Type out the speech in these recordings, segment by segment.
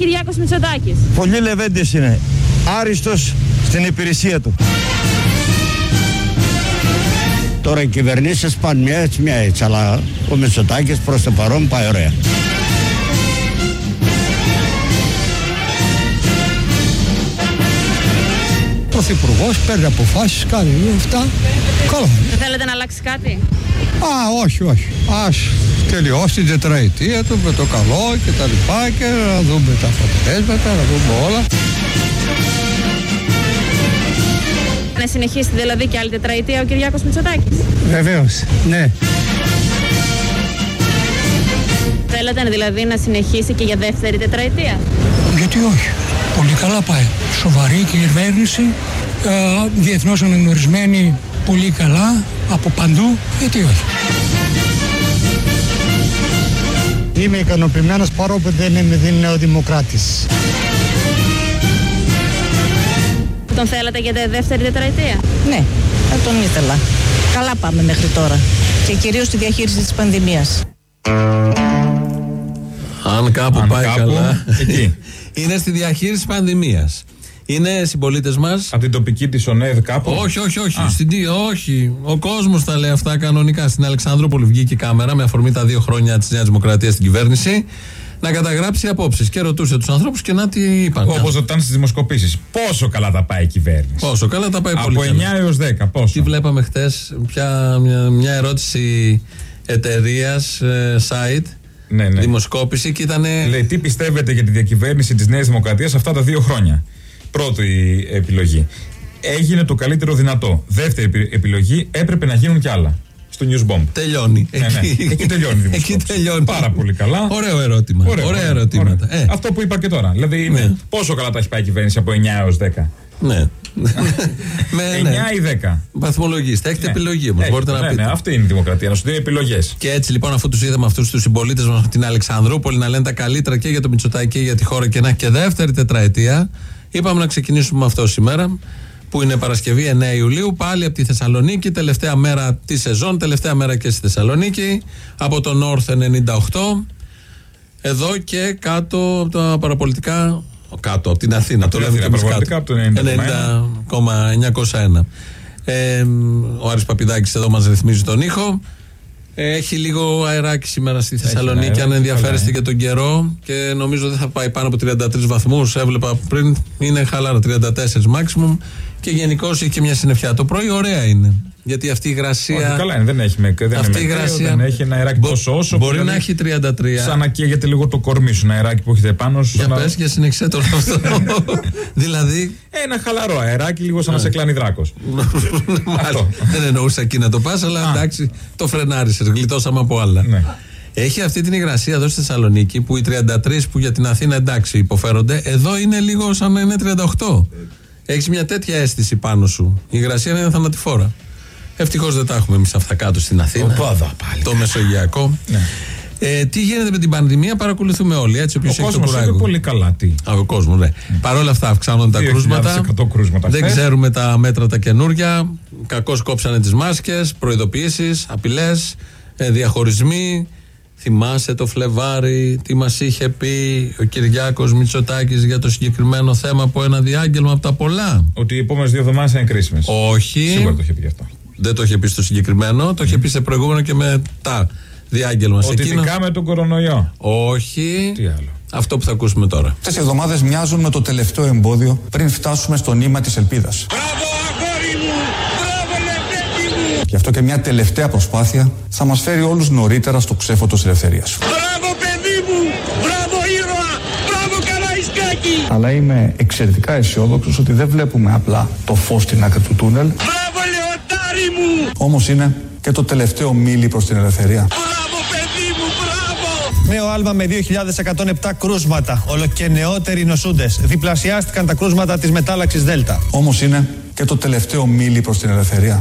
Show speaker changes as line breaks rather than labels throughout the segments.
Κυριάκος Μητσοτάκης.
Πολύ λεβέντης είναι. Άριστος στην υπηρεσία του.
Τώρα οι κυβερνήσεις πάνε μια έτσι, μια έτσι. Αλλά ο Μητσοτάκης προς το παρόν πάει ωραία.
Πρωθυπουργός παίρνει αποφάσεις, κάνει αυτά. Καλά.
Δεν θέλετε να αλλάξει κάτι;
Α, όχι, όχι. Α τελειώσει την τετραετία του με το καλό και τα λοιπά και να δούμε τα αποτελέσματα, να δούμε όλα.
Να συνεχίσει δηλαδή και άλλη τετραετία ο Κυριάκος Μητσοτάκης.
Βεβαίως, ναι.
Θέλετε δηλαδή να συνεχίσει και για δεύτερη τετραετία;
Γιατί όχι. Πολύ καλά πάει. Σοβαρή κυβέρνηση, διεθνώς αναγνωρισμένη πολύ καλά από παντού. Γιατί όχι.
Είμαι ικανοποιημένος παρόλο που δεν είμαι νεοδημοκράτη.
Τον θέλατε για τη δεύτερη τετραετία;
Ναι, θα τον ήθελα. Καλά πάμε μέχρι τώρα. Και κυρίως στη διαχείριση της πανδημίας.
Αν κάπου
Αν
πάει
κάπου,
καλά.
εκεί.
είναι στη διαχείριση πανδημίας. Είναι συμπολίτες μας.
Από την τοπική της ΟΝΕΔ κάπου;
Όχι, όχι, όχι. Στην, τι- όχι. Ο κόσμος τα λέει αυτά κανονικά. Στην Αλεξανδρούπολη βγήκε η κάμερα με αφορμή τα δύο χρόνια της Νέας Δημοκρατίας στην κυβέρνηση να καταγράψει απόψεις και ρωτούσε τους ανθρώπους και να τι είπαν.
Όπως ρωτάνε στις δημοσκοπήσεις. Πόσο καλά τα πάει η κυβέρνηση.
Πόσο καλά τα πάει πολύ.
Από 9
καλά.
έως 10. Πόσο;
Τι βλέπαμε χθε, μια, μια ερώτηση εταιρείας, site,
Ναι, ναι.
δημοσκόπηση και ήταν.
Λέει τι πιστεύετε για τη διακυβέρνηση της Νέας Δημοκρατίας αυτά τα δύο χρόνια; Πρώτη επιλογή. Έγινε το καλύτερο δυνατό. Δεύτερη επι- επιλογή έπρεπε να γίνουν κι άλλα. Στο News Bomb.
Τελειώνει.
Ναι, ναι. Εκεί τελειώνει η δημοσκόπηση.
Εκεί τελειώνει.
Πάρα πολύ καλά.
Ωραίο ερώτημα.
Ωραίο,
Ωραία
ωραίο,
ερωτήματα.
ωραίο.
Ε,
Αυτό που είπα και τώρα. Δηλαδή, είναι
Ναι.
πόσο καλά τα έχει πάει η κυβέρνηση από 9 έως 10.
ναι. Με,
9
ναι.
ή 10.
Βαθμολογήστε. Έχετε
Ναι.
επιλογή όμως.
Έχετε,
Μπορείτε να
ναι,
πείτε.
ναι, αυτή είναι η δημοκρατία. Να σου δίνει επιλογές.
Και έτσι λοιπόν, αφού τους είδαμε αυτούς τους συμπολίτες μας από την Αλεξανδρούπολη να λένε τα καλύτερα και για το Μητσοτάκη και για τη χώρα και να έχει και δεύτερη τετραετία, είπαμε να ξεκινήσουμε με αυτό σήμερα, που είναι Παρασκευή 9 Ιουλίου, πάλι από τη Θεσσαλονίκη, τελευταία μέρα της σεζόν, τελευταία μέρα και στη Θεσσαλονίκη, από το North 98, εδώ και κάτω από τα παραπολιτικά. Κάτω από την Αθήνα,
Από
το
την
λέμε και
Αθήνα,
εμείς
παραπολιτικά,
κάτω.
από το
90,901. Ε, ο Άρης Παπιδάκης εδώ μας ρυθμίζει τον ήχο. Ε, Έχει λίγο αεράκι σήμερα στη Θεσσαλονίκη,
αεράκι,
αν ενδιαφέρεστε
καλά,
για τον καιρό. Και νομίζω δεν θα πάει πάνω από 33 βαθμούς. Έβλεπα πριν, είναι χαλάρα 34 maximum. Και γενικώ έχει και μια συννεφιά. Το πρωί ωραία είναι. Γιατί αυτή η υγρασία.
Όχι, καλά είναι, δεν έχει με, δεν
Αυτή η
είναι με κρύο,
υγρασία.
δεν έχει ένα αεράκι
Μπο-
τόσο όσο.
Μπορεί
που
να
δηλαδή
έχει 33.
Σαν να καίγεται λίγο το κορμί σου, ένα αεράκι που έχετε πάνω σου.
Για
σαν να-
πες και συνεχίσέ το αυτό. δηλαδή.
Ένα χαλαρό αεράκι, λίγο σαν να σε κλάνει δράκος.
Μάλιστα. Δεν εννοούσα εκεί να το πας, αλλά εντάξει, το φρενάρισες. Γλιτώσαμε από άλλα.
Ναι.
Έχει αυτή την υγρασία εδώ στη Θεσσαλονίκη που οι 33 που για την Αθήνα εντάξει υποφέρονται, εδώ είναι λίγο σαν να είναι 38. Έχεις μια τέτοια αίσθηση πάνω σου. Η υγρασία είναι θανατηφόρα. Ευτυχώς δεν τα έχουμε εμείς αυτά κάτω στην Αθήνα.
Οπα, εδώ πάλι.
Το Μεσογειακό. Ε, τι γίνεται με την πανδημία, παρακολουθούμε όλοι. Έτσι, όποιος
Ο
έχει το
κόσμος είναι
κουράγιο.
πολύ καλά. Τι.
Α, ο κόσμος, ναι. Παρ' όλα αυτά αυξάνονται τα
2.100
κρούσματα.
κρούσματα
Δεν
χθες;
ξέρουμε τα μέτρα τα καινούρια. Κακώς κόψανε τις μάσκες, προειδοποιήσεις, απειλές, διαχωρισμοί. Θυμάσαι το Φλεβάρι, τι μας είχε πει ο Κυριάκος Μητσοτάκης για το συγκεκριμένο θέμα από ένα διάγγελμα από τα πολλά;
Ότι οι επόμενες δύο εβδομάδες είναι κρίσιμες.
Όχι.
Σίγουρα το είχε πει γι' αυτό.
Δεν το είχε πει στο συγκεκριμένο, το είχε πει σε προηγούμενο και μετά διάγγελμα. Σε
Ότι
εκείνο-
ειδικά με τον κορονοϊό.
Όχι.
Τι άλλο.
Αυτό που θα ακούσουμε τώρα.
Αυτές οι εβδομάδες μοιάζουν με το τελευταίο εμπόδιο πριν φτάσουμε στο νήμα της ελπίδας. Γι' αυτό και μια τελευταία προσπάθεια θα μας φέρει όλους νωρίτερα στο ξέφωτο της ελευθερίας.
Μπράβο παιδί μου! Μπράβο ήρωα! Μπράβο Καραϊσκάκη!
Αλλά είμαι εξαιρετικά αισιόδοξος ότι δεν βλέπουμε απλά το φως στην άκρη του τούνελ,
Μπράβο Λεωτάρι μου!
όμως είναι και το τελευταίο μίλι προς την ελευθερία.
Μπράβο παιδί μου! Μπράβο!
Νέο άλμα με 2.107 κρούσματα. Όλο και νεότεροι νοσούντες. Διπλασιάστηκαν τα κρούσματα της μετάλλαξης Δέλτα.
Όμως είναι και το τελευταίο μίλι προς την ελευθερία.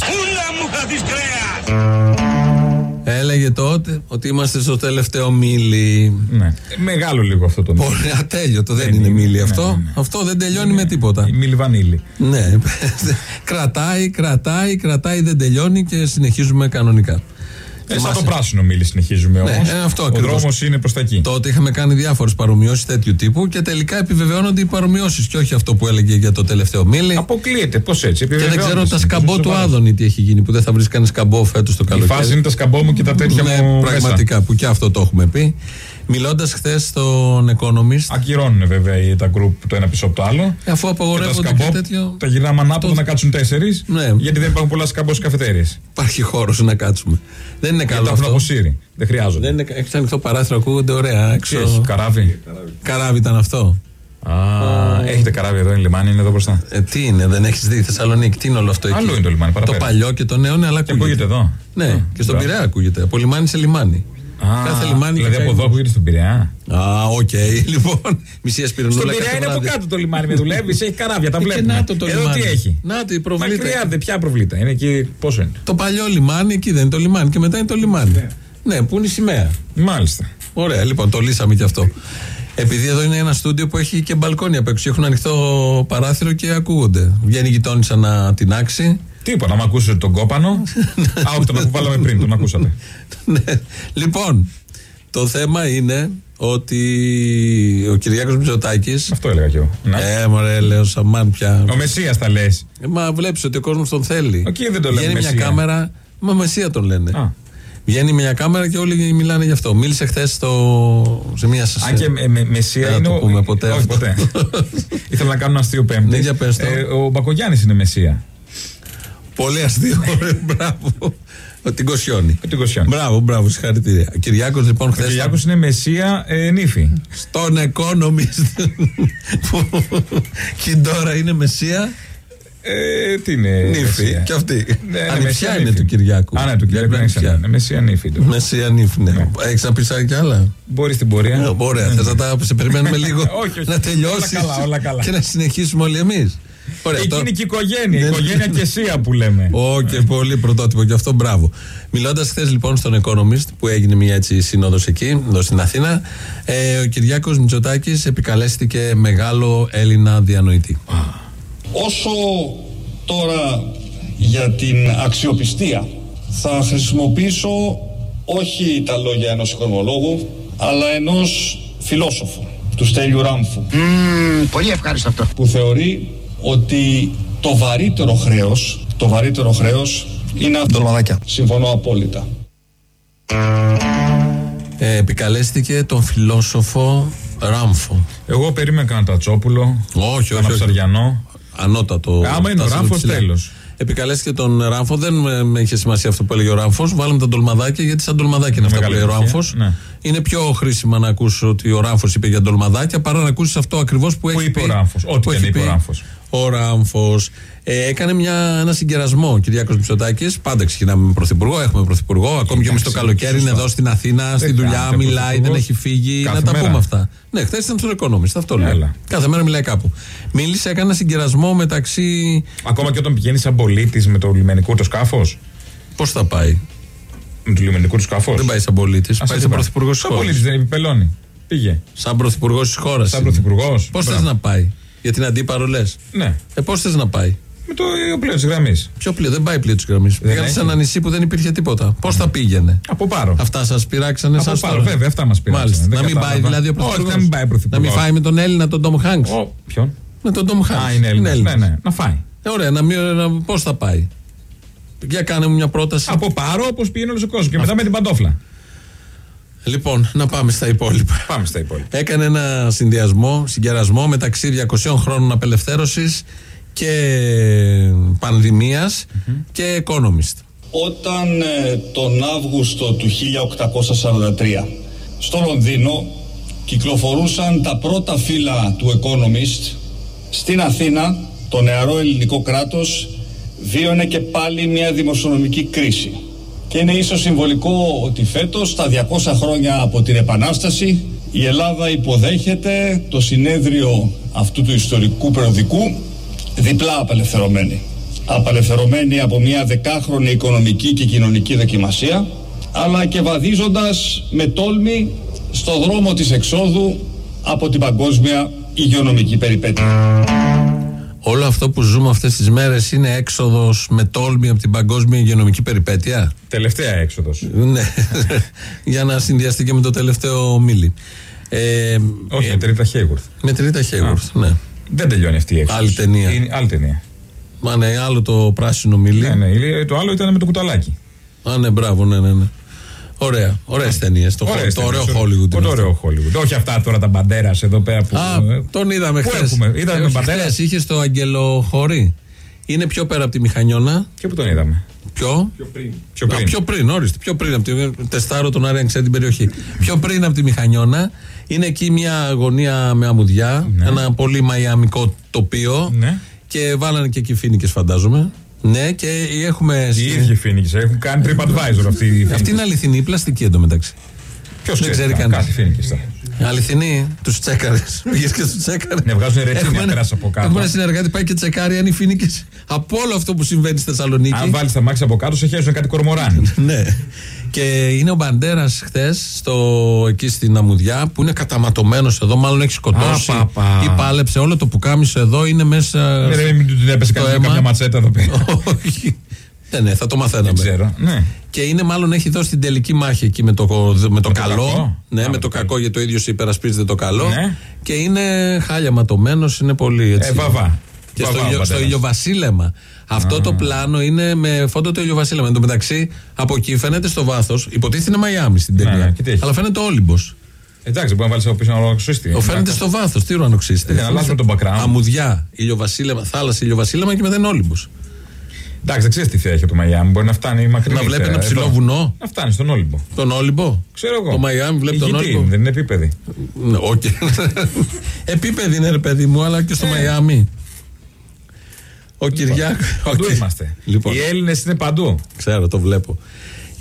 Έλεγε τότε ότι είμαστε στο τελευταίο μίλι.
Ναι. Ε, Μεγάλο λίγο αυτό το νούμερο.
Πολύ ατέλειωτο, δεν,
Δεν
είναι
είναι,
μίλι
ναι,
αυτό.
ναι, ναι.
Αυτό δεν τελειώνει με τίποτα.
Η Μίλη Βανίλη.
Ναι. κρατάει, κρατάει, κρατάει, δεν τελειώνει και συνεχίζουμε κανονικά.
Ε, σαν το
Θυμάσαι.
πράσινο μήλι συνεχίζουμε όμως.
Ναι, ε, αυτό
Ο
ακριβώς.
δρόμος είναι προς τα εκεί.
Τότε είχαμε κάνει διάφορες παρομοιώσεις τέτοιου τύπου και τελικά επιβεβαιώνονται οι παρομοιώσεις και όχι αυτό που έλεγε για το τελευταίο μήλι.
Αποκλείεται. Πώς έτσι.
Και δεν ξέρω
επιβεβαιώνεται.
τα σκαμπό του
Σοβαρά.
Άδωνη τι έχει γίνει που δεν θα βρεις κανένα σκαμπό φέτος το
Η
καλοκαίρι.
φάση είναι τα σκαμπό μου και τα τέτοια
ναι,
μου.
πραγματικά που και αυτό το έχουμε πει. Μιλώντας χθες στον Economist,
Ακυρώνουν βέβαια οι- τα γκρουπ το ένα πίσω από το άλλο.
Ε, αφού
Και τα
απαγορεύονται και,
σκαμπό
τέτοιο.
τα γυρνάμε ανάποδα να κάτσουν τέσσερις.
Ναι.
Γιατί δεν υπάρχουν πολλά σκαμπό στις καφετέρειες.
Υπάρχει χώρος να κάτσουμε. Δεν είναι
Γιατί
καλό
τα έχουν
αυτό.
αποσύρει. Δεν χρειάζονται.
Δεν είναι, έχει ανοιχτό παράθυρο, ακούγονται ωραία.
Τι
Έξω.
έχεις, καράβι;
Καράβι ήταν αυτό.
Α, έχετε καράβι εδώ, είναι λιμάνι, είναι εδώ μπροστά.
Ε, τι είναι, δεν έχεις δει Θεσσαλονίκη, τι είναι όλο αυτό εκεί;
Αλλού είναι το λιμάνι,
Το
παραπέρα.
παλιό και το νέο είναι, αλλά
Και ακούγεται εδώ.
Ναι,
Α,
και στον
μπράβο.
Πειραιά ακούγεται. Από λιμάνι σε λιμάνι.
Α,
Κάθε λιμάνι
δηλαδή
και
από εδώ
κάνει-
ακούγεται στον Πειραιά.
Α, οκ, λοιπόν. Μισή ασπιρινούλα.
Στον
κάθε
Πειραιά είναι από
βράδυ.
κάτω το λιμάνι με δουλεύεις, έχει καράβια, τα
Ε, και
βλέπουμε.
να το το
Εδώ
λιμάνι.
τι έχει;
Να το, η προβλήτα.
Μακριά, δε, ποια προβλήτα. Είναι εκεί, πόσο είναι;
Το παλιό λιμάνι, εκεί δεν είναι το λιμάνι και μετά είναι το λιμάνι. Ναι, που είναι η σημαία.
Μάλιστα.
Ωραία, λοιπόν, το λύσαμε και αυτό. Επειδή εδώ είναι ένα στούντιο που έχει και μπαλκόνι απ' έξω, έχουν ανοιχτό παράθυρο και ακούγονται. Βγαίνει η γειτόνισσα να την άξει.
Τι είπα, να μ' ακούσετε τον κόπανο. Α, όχι, τον που βάλαμε πριν, τον ακούσατε.
ναι. Λοιπόν, το θέμα είναι ότι ο Κυριάκος Μητσοτάκης
Αυτό έλεγα κι εγώ. Να.
Ε, μωρέ, λέω Σαμάν πια.
Ο Μεσσίας τα λες.
Ε, μα βλέπεις ότι ο κόσμος τον θέλει.
Εκεί δεν το λένε
Βγαίνει μια
Μεσσία.
κάμερα. Μα Μεσία τον λένε.
Α.
Βγαίνει μια κάμερα και όλοι μιλάνε γι' αυτό. Μίλησε χθες στο... σε μια
Αν και με, με, Μεσσία
Δεν θα
είναι.
το
ο-
πούμε ποτέ
Όχι,
αυτό.
ποτέ. Ήθελα να κάνω ένα αστείο πέμπτη.
Ναι, για πες το.
Ε, ο Μπακογιάννης είναι Μεσσία.
Πολύ αστείο. ρε, μπράβο. Ο την Κοσιόνη.
Με την Κοσιόνη.
Μπράβο, μπράβο, συγχαρητήρια. Ο Κυριάκος λοιπόν
Ο
χθες.
Κυριάκος είναι Μεσσία ε, νύφη.
Στον Economist. που και τώρα είναι Μεσία;
Ε, τι είναι.
Νύφη.
Μεσσία.
Και αυτή.
Ναι, είναι
Ανιψιά
Μεσσία
είναι
νύφη.
του Κυριάκου.
Α, ναι, του Κυριάκου
Δεν
δεν
είναι
ξέρω. Είναι Μεσσία νύφη. του.
Μεσία νύφη, ναι. Έχεις να πεις κι άλλα;
Μπορείς στην πορεία.
Ε, Ωραία, θε να τα σε περιμένουμε λίγο
Όχι, όχι.
να τελειώσει
Όλα καλά, όλα καλά.
και να συνεχίσουμε όλοι εμείς. Ωραία,
Εκείνη
τώρα-
και η οικογένεια. Η
Ναι, ναι.
οικογένεια και εσία που λέμε.
Ω, και πολύ πρωτότυπο και αυτό, μπράβο. Μιλώντας χθες λοιπόν στον Economist, που έγινε μια έτσι σύνοδος εκεί, εδώ στην Αθήνα, ε, ο Κυριάκος Μητσοτάκης επικαλέστηκε μεγάλο Έλληνα διανοητή.
Όσο τώρα για την αξιοπιστία θα χρησιμοποιήσω όχι τα λόγια ενός οικονομολόγου αλλά ενός φιλόσοφου του Στέλιου Ράμφου
πολύ ευχάριστο αυτό.
που θεωρεί ότι το βαρύτερο χρέος το βαρύτερο χρέος είναι αυτό.
Ντολμαδάκια.
Συμφωνώ απόλυτα.
Ε, επικαλέστηκε τον φιλόσοφο Ράμφο.
Εγώ περίμενα κανένα τατσόπουλο.
Όχι, όχι.
Κανένα
όχι.
ψαριανό.
Ανώτατο.
Άμα είναι ο
φτάσαμε
Ράμφος,
ψηλά.
τέλος.
Επικαλέστηκε τον Ράμφο, δεν με, με είχε σημασία αυτό που έλεγε ο Ράμφος. Βάλαμε τα ντολμαδάκια γιατί σαν ντολμαδάκια είναι
Με
αυτά που λέει ο
μεγάλη
Ράμφος.
επιτυχία, ναι.
Είναι πιο χρήσιμα να ακούσει ότι ο Ράμφος είπε για ντολμαδάκια παρά να ακούσει αυτό ακριβώς που, έχει
είπε
πει.
ο Ράμφος. Ό,τι
που
και
έχει
να είπε ο
πει
Ράμφος.
Ο Ράμφο. Ε, έκανε μια, ένα συγκερασμό ο Κυριάκος Μητσοτάκης. Πάντα ξεκινάμε με πρωθυπουργό, έχουμε πρωθυπουργό. Ακόμη και εμείς το
Εντάξει,
καλοκαίρι είναι
σωστό.
εδώ στην Αθήνα, στη δουλειά,
κάνετε
μιλάει, δεν
πρωθυπουργός
έχει φύγει.
κάθε
Να τα
μέρα.
πούμε αυτά. Ναι, χθες ήταν στον Economist, αυτό λέω.
Έλα.
Κάθε μέρα μιλάει κάπου. Μίλησε, έκανε ένα συγκερασμό μεταξύ.
Ακόμα και όταν πηγαίνει σαν πολίτης με το λιμενικό το σκάφος;
Πώς θα πάει;
Με το λιμενικό του σκάφος;
Δεν πάει σαν πολίτης. Πάει σαν πρωθυπουργός της
Σαν
χώρας.
πολίτης δεν επιπελώνει. Πήγε.
Σαν πρωθυπουργός της χώρας.
Σαν πρωθυπουργός.
Πώς θες να πάει; Για την αντίπαρο λε.
Ναι.
Ε, πώς θες να πάει;
Με το πλοίο της γραμμής.
Ποιο πλοίο, δεν πάει πλοίο της γραμμής. Πήγανε
έχει.
σε ένα νησί που δεν υπήρχε τίποτα. Πώς θα πήγαινε;
Από πάρω.
Αυτά σας πειράξανε
Από
εσά
πάρω,
τώρα.
βέβαια, αυτά μας πειράξανε.
Μάλιστα.
Δεν
Να μην
κατάλαβα.
πάει δηλαδή ο
Όχι,
πρωθυπουργό.
να μην πάει ο
Να
πρωθυπουργός.
μην φάει με τον Έλληνα τον Τόμ Χάγκ.
Ο, ποιον;
Με τον Τόμ Χάγκ.
Α, είναι Έλληνας. Ναι, ναι. Να φάει.
Ε, ωραία, να μην, να, πώς θα πάει; Για κάνε μου μια πρόταση.
Από πάρω όπως πήγαινε όλος ο κόσμος. Και μετά με την παντόφλα.
Λοιπόν, να πάμε στα υπόλοιπα.
Πάμε στα υπόλοιπα.
Έκανε ένα συνδυασμό, συγκερασμό μεταξύ 200 χρόνων απελευθέρωσης και πανδημίας και Economist.
Όταν ε, τον Αύγουστο του 1843 στο Λονδίνο κυκλοφορούσαν τα πρώτα φύλλα του Economist στην Αθήνα το νεαρό ελληνικό κράτος βίωνε και πάλι μια δημοσιονομική κρίση και είναι ίσως συμβολικό ότι φέτος στα 200 χρόνια από την Επανάσταση η Ελλάδα υποδέχεται το συνέδριο αυτού του ιστορικού περιοδικού διπλά απελευθερωμένη απελευθερωμένη από μια δεκάχρονη οικονομική και κοινωνική δοκιμασία αλλά και βαδίζοντας με τόλμη στο δρόμο της εξόδου από την παγκόσμια υγειονομική περιπέτεια.
Όλο αυτό που ζούμε αυτές τις μέρες είναι έξοδος με τόλμη από την παγκόσμια υγειονομική περιπέτεια.
Τελευταία έξοδος.
ναι. Για να συνδυαστεί και με το τελευταίο μίλι. Ε,
Όχι,
ε,
με τρίτα Χέιγουρθ.
με τρίτα Χέγουρθ, ναι.
Δεν τελειώνει αυτή η έξοδος.
Άλλη ταινία.
Είναι άλλη ταινία.
Μα ναι, άλλο το πράσινο μίλι.
Ναι, ναι, το άλλο ήταν με το κουταλάκι.
Α, ναι, μπράβο, ναι, ναι. ναι. Ωραία, ωραίες ταινίες. Το,
Ωραίες
το ωραίο
ταινίες.
Hollywood.
Το
είναι
ωραίο Hollywood. Όχι αυτά τώρα τα μπαντέρας εδώ πέρα που.
Α,
ε,
τον είδαμε
Πού
χθες.
έχουμε, είδαμε τον Μπαντέρα;
Είχε το Αγγελοχωρί. Είναι πιο πέρα από τη Μηχανιώνα.
Και που τον είδαμε.
Πιο,
Πιο πριν.
Α, πιο πριν, ορίστε. Πιο πριν από τη. Τεστάρω τον Άρη αν ξέρει την περιοχή. πιο πριν από τη Μηχανιώνα. Είναι εκεί μια γωνία με αμμουδιά. Ένα πολύ μαϊαμικό τοπίο.
Ναι.
Και βάλανε και εκεί φίνικες, φαντάζομαι. Ναι, και έχουμε.
Οι ίδιοι Φίνικε έχουν κάνει TripAdvisor αυτή η
Αυτή είναι αληθινή ή πλαστική εντωμεταξύ.
Ποιος
δεν ξέρει
κανείς.
κανείς.
Κάτι Φίνικε τώρα.
Αληθινή, τους τσέκαρες. Πήγε και τους τσέκαρες.
Ναι, βγάζουν ρετσίνια
Έχουμε ένα-
πέρασε από κάτω.
Έχουμε ένα συνεργάτη πάει και τσεκάρει αν οι φίνικε από όλο αυτό που συμβαίνει στη Θεσσαλονίκη.
Αν βάλεις τα μάξια από κάτω, σε χέρι κάτι κορμοράνι.
ναι. Και είναι ο Μπαντέρας χθες εκεί στην Αμμουδιά που είναι καταματωμένος εδώ, μάλλον έχει σκοτώσει.
Α, πα, πα.
Ή πάλεψε όλο το πουκάμισο εδώ, είναι μέσα.
Ναι, ρε, μην του την έπεσε
το
κανένα
αίμα.
καμιά ματσέτα εδώ πέρα.
Όχι. Ναι, ναι, θα το μαθαίναμε.
Δεν ξέρω. Ναι.
Και είναι μάλλον έχει δώσει την τελική μάχη εκεί με το, με το καλό.
κακό.
Ναι,
Α,
με
με
το
το
κακό γιατί το ίδιος υπερασπίζεται το καλό.
Ναι.
Και είναι χάλια ματωμένος, είναι πολύ έτσι.
Ε, βαβά.
Και
Βαβά
στο,
ο
ηλιο, στο
πατέρας.
ηλιοβασίλεμα. Αυτό το πλάνο είναι με φόντο το ηλιοβασίλεμα. Εν τω μεταξύ, από εκεί φαίνεται στο βάθος, υποτίθεται είναι Μαϊάμι στην
Ναι,
ταινία.
ναι, και τι έχει.
αλλά φαίνεται Όλυμπος.
Εντάξει, μπορεί να βάλεις από πίσω ένα ουρανοξύστη.
Ο φαίνεται στο βάθος. Τι ουρανοξύστη.
Δεν αλλάζουμε τον background.
Αμμουδιά, ηλιοβασίλεμα, θάλασσα, ηλιοβασίλεμα και μετά είναι Όλυμπος.
Εντάξει, δεν ξέρεις τι θέα έχει το Μαϊάμι. Μπορεί να φτάνει μακριά.
Να βλέπει ένα ψηλό βουνό.
Να φτάνει στον Όλυμπο.
Τον Όλυμπο;
Ξέρω εγώ.
Το Μαϊάμι βλέπει τον
Ηγητή
Όλυμπο;
είναι, Δεν είναι επίπεδη.
Ναι, όχι. Επίπεδη είναι ρε παιδί μου, αλλά και στο
Ε.
Μαϊάμι. Ο Κυριάκο.
Παντού
Οκ.
είμαστε.
Λοιπόν,
Οι Έλληνες είναι παντού.
ξέρω, το βλέπω.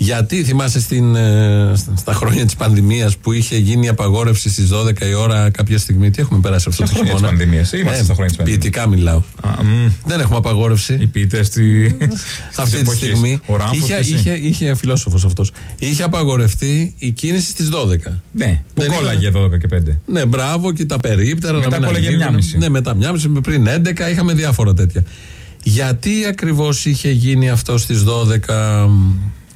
Γιατί θυμάσαι στην, ε, στα- στα χρόνια της πανδημίας που είχε γίνει η απαγόρευση στις 12 η ώρα κάποια στιγμή; Τι έχουμε περάσει αυτό
Στα
το
χρόνια της
χειμώνα.
πανδημίας. Είμαστε στα χρόνια της πανδημίας.
Ποιητικά μιλάω.
Α, μ.
Δεν έχουμε απαγόρευση.
Οι ποιητές στη.
Αυτή τη στιγμή
Ο Ράμφος
είχε,
και εσύ.
είχε, είχε φιλόσοφος αυτός είχε απαγορευτεί η κίνηση στις 12
Ναι, που
Δεν
κόλλαγε 12 και 5.
Ναι, μπράβο και τα περίπτερα.
Μετά
να μην
κόλλαγε
ανοίγουν.
9.30.
Ναι, μετά 9.30 πριν 11 είχαμε διάφορα τέτοια. Γιατί ακριβώς είχε γίνει αυτό στις 12,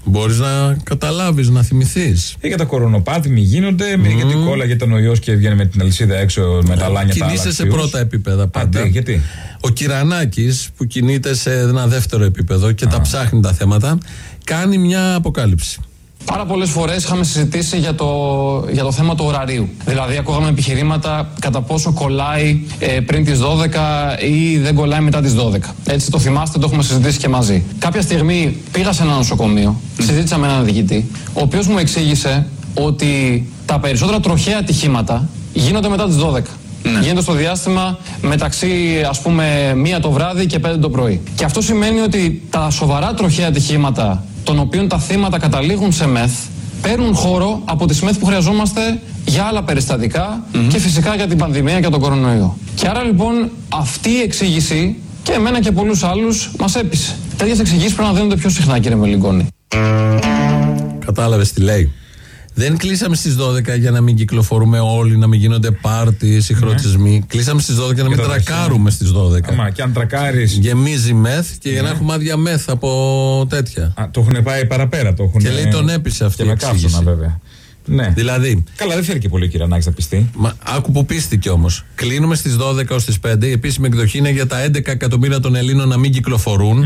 μπορείς να καταλάβεις, να θυμηθείς.
Ε, για τα κορονοπάτι μη γίνονται, μη γιατί κόλλαγε ήταν ο ιός και έβγαινε με την αλυσίδα έξω με τα λάνια τα
Κινείσαι σε
αλαξίους.
πρώτα επίπεδα πάντα.
τι, γιατί;
Ο Κυρανάκης που κινείται σε ένα δεύτερο επίπεδο και τα ψάχνει τα θέματα, κάνει μια αποκάλυψη.
Πάρα πολλές φορές είχαμε συζητήσει για το, για το θέμα του ωραρίου. Δηλαδή, ακούγαμε επιχειρήματα κατά πόσο κολλάει ε, πριν τις 12 ή δεν κολλάει μετά τις 12. Έτσι το θυμάστε, το έχουμε συζητήσει και μαζί. Κάποια στιγμή πήγα σε ένα νοσοκομείο, συζήτησα με έναν διοικητή, ο οποίος μου εξήγησε ότι τα περισσότερα τροχαία ατυχήματα γίνονται μετά τις 12. Γίνεται στο διάστημα μεταξύ ας πούμε μία το βράδυ και πέντε το πρωί. Και αυτό σημαίνει ότι τα σοβαρά τροχαία ατυχήματα των οποίων τα θύματα καταλήγουν σε μεθ παίρνουν χώρο από τις μεθ που χρειαζόμαστε για άλλα περιστατικά και φυσικά για την πανδημία και τον κορονοϊό. Και άρα λοιπόν αυτή η εξήγηση και εμένα και πολλούς άλλους μας έπεισε. Τέτοιες εξηγήσεις πρέπει να δίνονται πιο συχνά κύριε Μελιγκόνη.
Κατάλαβες τι λέει. Δεν κλείσαμε στις 12 για να μην κυκλοφορούμε όλοι, να μην γίνονται πάρτι, συγχρονισμοί. Κλείσαμε στις 12 για να μην
το
τρακάρουμε στις 12.
Άμα και αν τρακάρει.
Γεμίζει μεθ και για να έχουμε άδεια μεθ από τέτοια.
Το έχουν πάει παραπέρα. Το έχουν...
Και λέει τον έπεισε αυτή
Και
η
με
εξήγηση.
καύσωνα βέβαια. Ναι.
Δηλαδή,
Καλά, δεν θέλει και πολύ ο Κυρανάκης να πειστεί.
Μα, άκου που πείστηκε όμως. Κλείνουμε στις 12 ως τις 5. Η επίσημη εκδοχή είναι για τα 11 εκατομμύρια των Ελλήνων να μην κυκλοφορούν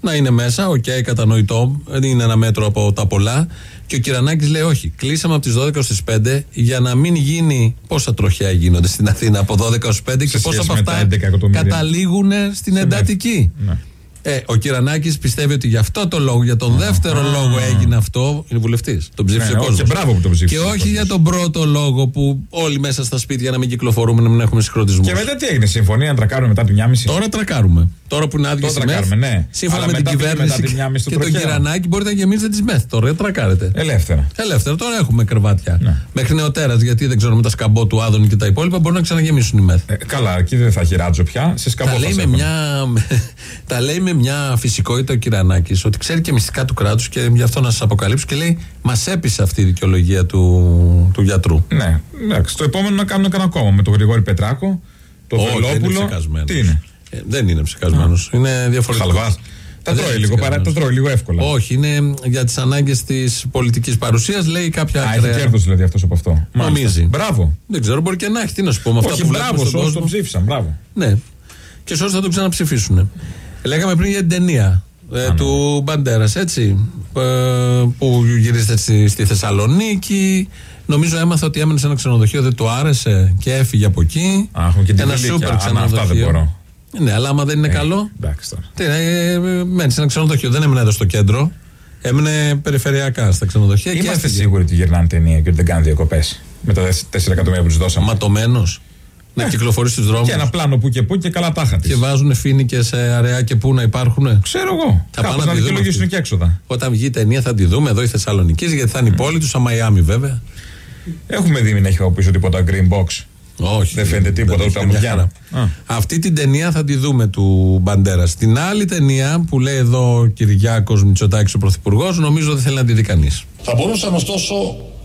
Να είναι μέσα. Οκ, κατανοητό. Δεν είναι ένα μέτρο από τα πολλά. Και ο Κυρανάκης λέει: Όχι, κλείσαμε από τις 12 ως τις 5 για να μην γίνει. Πόσα τροχαία γίνονται στην Αθήνα από 12 ως 5 και πόσα
σχέση
από
με τα
αυτά
11 εκατομμύρια.
καταλήγουν στην εντατική.
Ναι.
Ε, ο Κυρανάκης πιστεύει ότι για αυτό το λόγο, για τον δεύτερο λόγο έγινε αυτό. Είναι βουλευτής. Τον ψήφισε
Ναι,
ο
όχι,
κόσμος.
και μπράβο που τον ψήφισε
Και
ο
όχι
κόσμος.
για τον πρώτο λόγο που όλοι μέσα στα σπίτια να μην κυκλοφορούμε, να μην έχουμε συγχρωτισμούς.
Και μετά τι έγινε, συμφωνία να τρακάρουμε μετά την 9.30.
Τώρα τρακάρουμε. Τώρα που είναι άδειες
Τώρα
οι ΜΕΘ,
τρακάρουμε, ναι.
Σύμφωνα
Αλλά
με την
μετά πήγε
κυβέρνηση
μετά την 9.30 στο
και τον
τροχαίο.
Κυρανάκη μπορείτε να γεμίσετε τις μεθ. Τώρα τρακάρετε.
Ελεύθερα.
Ελεύθερα. Τώρα έχουμε κρεβάτια.
Ναι.
Μέχρι νεοτέρας, γιατί δεν ξέρω με τα σκαμπό του Άδωνη και τα υπόλοιπα, μπορούν να ξαναγεμίσουν οι μεθ.
Ε, καλά, εκεί δεν θα έχει ράτζο πια. Σε σκαμπό
Τα
θα
λέει, με
σέβομαι.
μια, τα λέει με μια φυσικότητα ο Κυρανάκη, ότι ξέρει και μυστικά του κράτους και γι' αυτό να σας αποκαλύψω και λέει Μας έπεισε αυτή η δικαιολογία του, του γιατρού.
Ναι, εντάξει. Το επόμενο να κάνουμε κανένα κόμμα με τον Γρηγόρη Πετράκο, τον Βελόπουλο. Τι είναι;
Ε, δεν είναι ψυχασμένο. Είναι διαφορετικός.
Χαλβάς. Τα τρώει, λίγο, παρά, τα τρώει λίγο εύκολα.
Όχι, είναι για τις ανάγκες της πολιτικής παρουσίας, λέει κάποια.
Α, έχει κέρδος δηλαδή αυτός από αυτό.
Νομίζει.
Μπράβο.
Δεν ξέρω, μπορεί και να έχει. Τι να σου πω με αυτά
Όχι, μπράβο,
όσους
τον ψήφισαν. Μπράβο.
Ναι. Και σε όσους θα τον ξαναψηφίσουν. Λέγαμε πριν για την ταινία ε,
ναι.
του Μπαντέρας, έτσι. Ε, που γυρίζεται στη, στη Θεσσαλονίκη. Νομίζω έμαθα ότι έμενε σε ένα ξενοδοχείο, δεν του άρεσε και έφυγε από εκεί.
Α, και
ένα σούπερ
ξενοδοχείο. Αυτά δεν μπορώ.
Ναι, αλλά άμα δεν είναι ε, καλό.
Εντάξει τώρα.
Τι, ε, ε, μένει σε ένα ξενοδοχείο, δεν έμενε εδώ στο κέντρο. Έμενε περιφερειακά στα ξενοδοχεία
Είμαστε
και
σίγουροι ότι γυρνάνε ταινία και ότι δεν κάνουν διακοπές. Με τα 4 εκατομμύρια που τους δώσαμε.
Ματωμένος να κυκλοφορεί στους δρόμους.
Και ένα πλάνο που και που και καλά τάχα της.
Και βάζουν φίνικε σε αραιά και πού να υπάρχουν.
Ξέρω εγώ.
Θα πάνε
να δικαιολογήσουν και έξοδα.
Όταν βγει η ταινία θα τη δούμε εδώ η Θεσσαλονίκη, γιατί θα είναι η ναι. πόλη του, σαν Μαϊάμι βέβαια.
Έχουμε δει να έχει από πίσω τίποτα green box.
Όχι.
Δεν φαίνεται τίποτα ούτε από
Αυτή την ταινία θα τη δούμε του Μπαντέρα. Την άλλη ταινία που λέει εδώ ο Κυριάκος Μητσοτάκης ο Πρωθυπουργός, νομίζω δεν θέλει να τη δει κανείς.
Θα μπορούσαν ωστόσο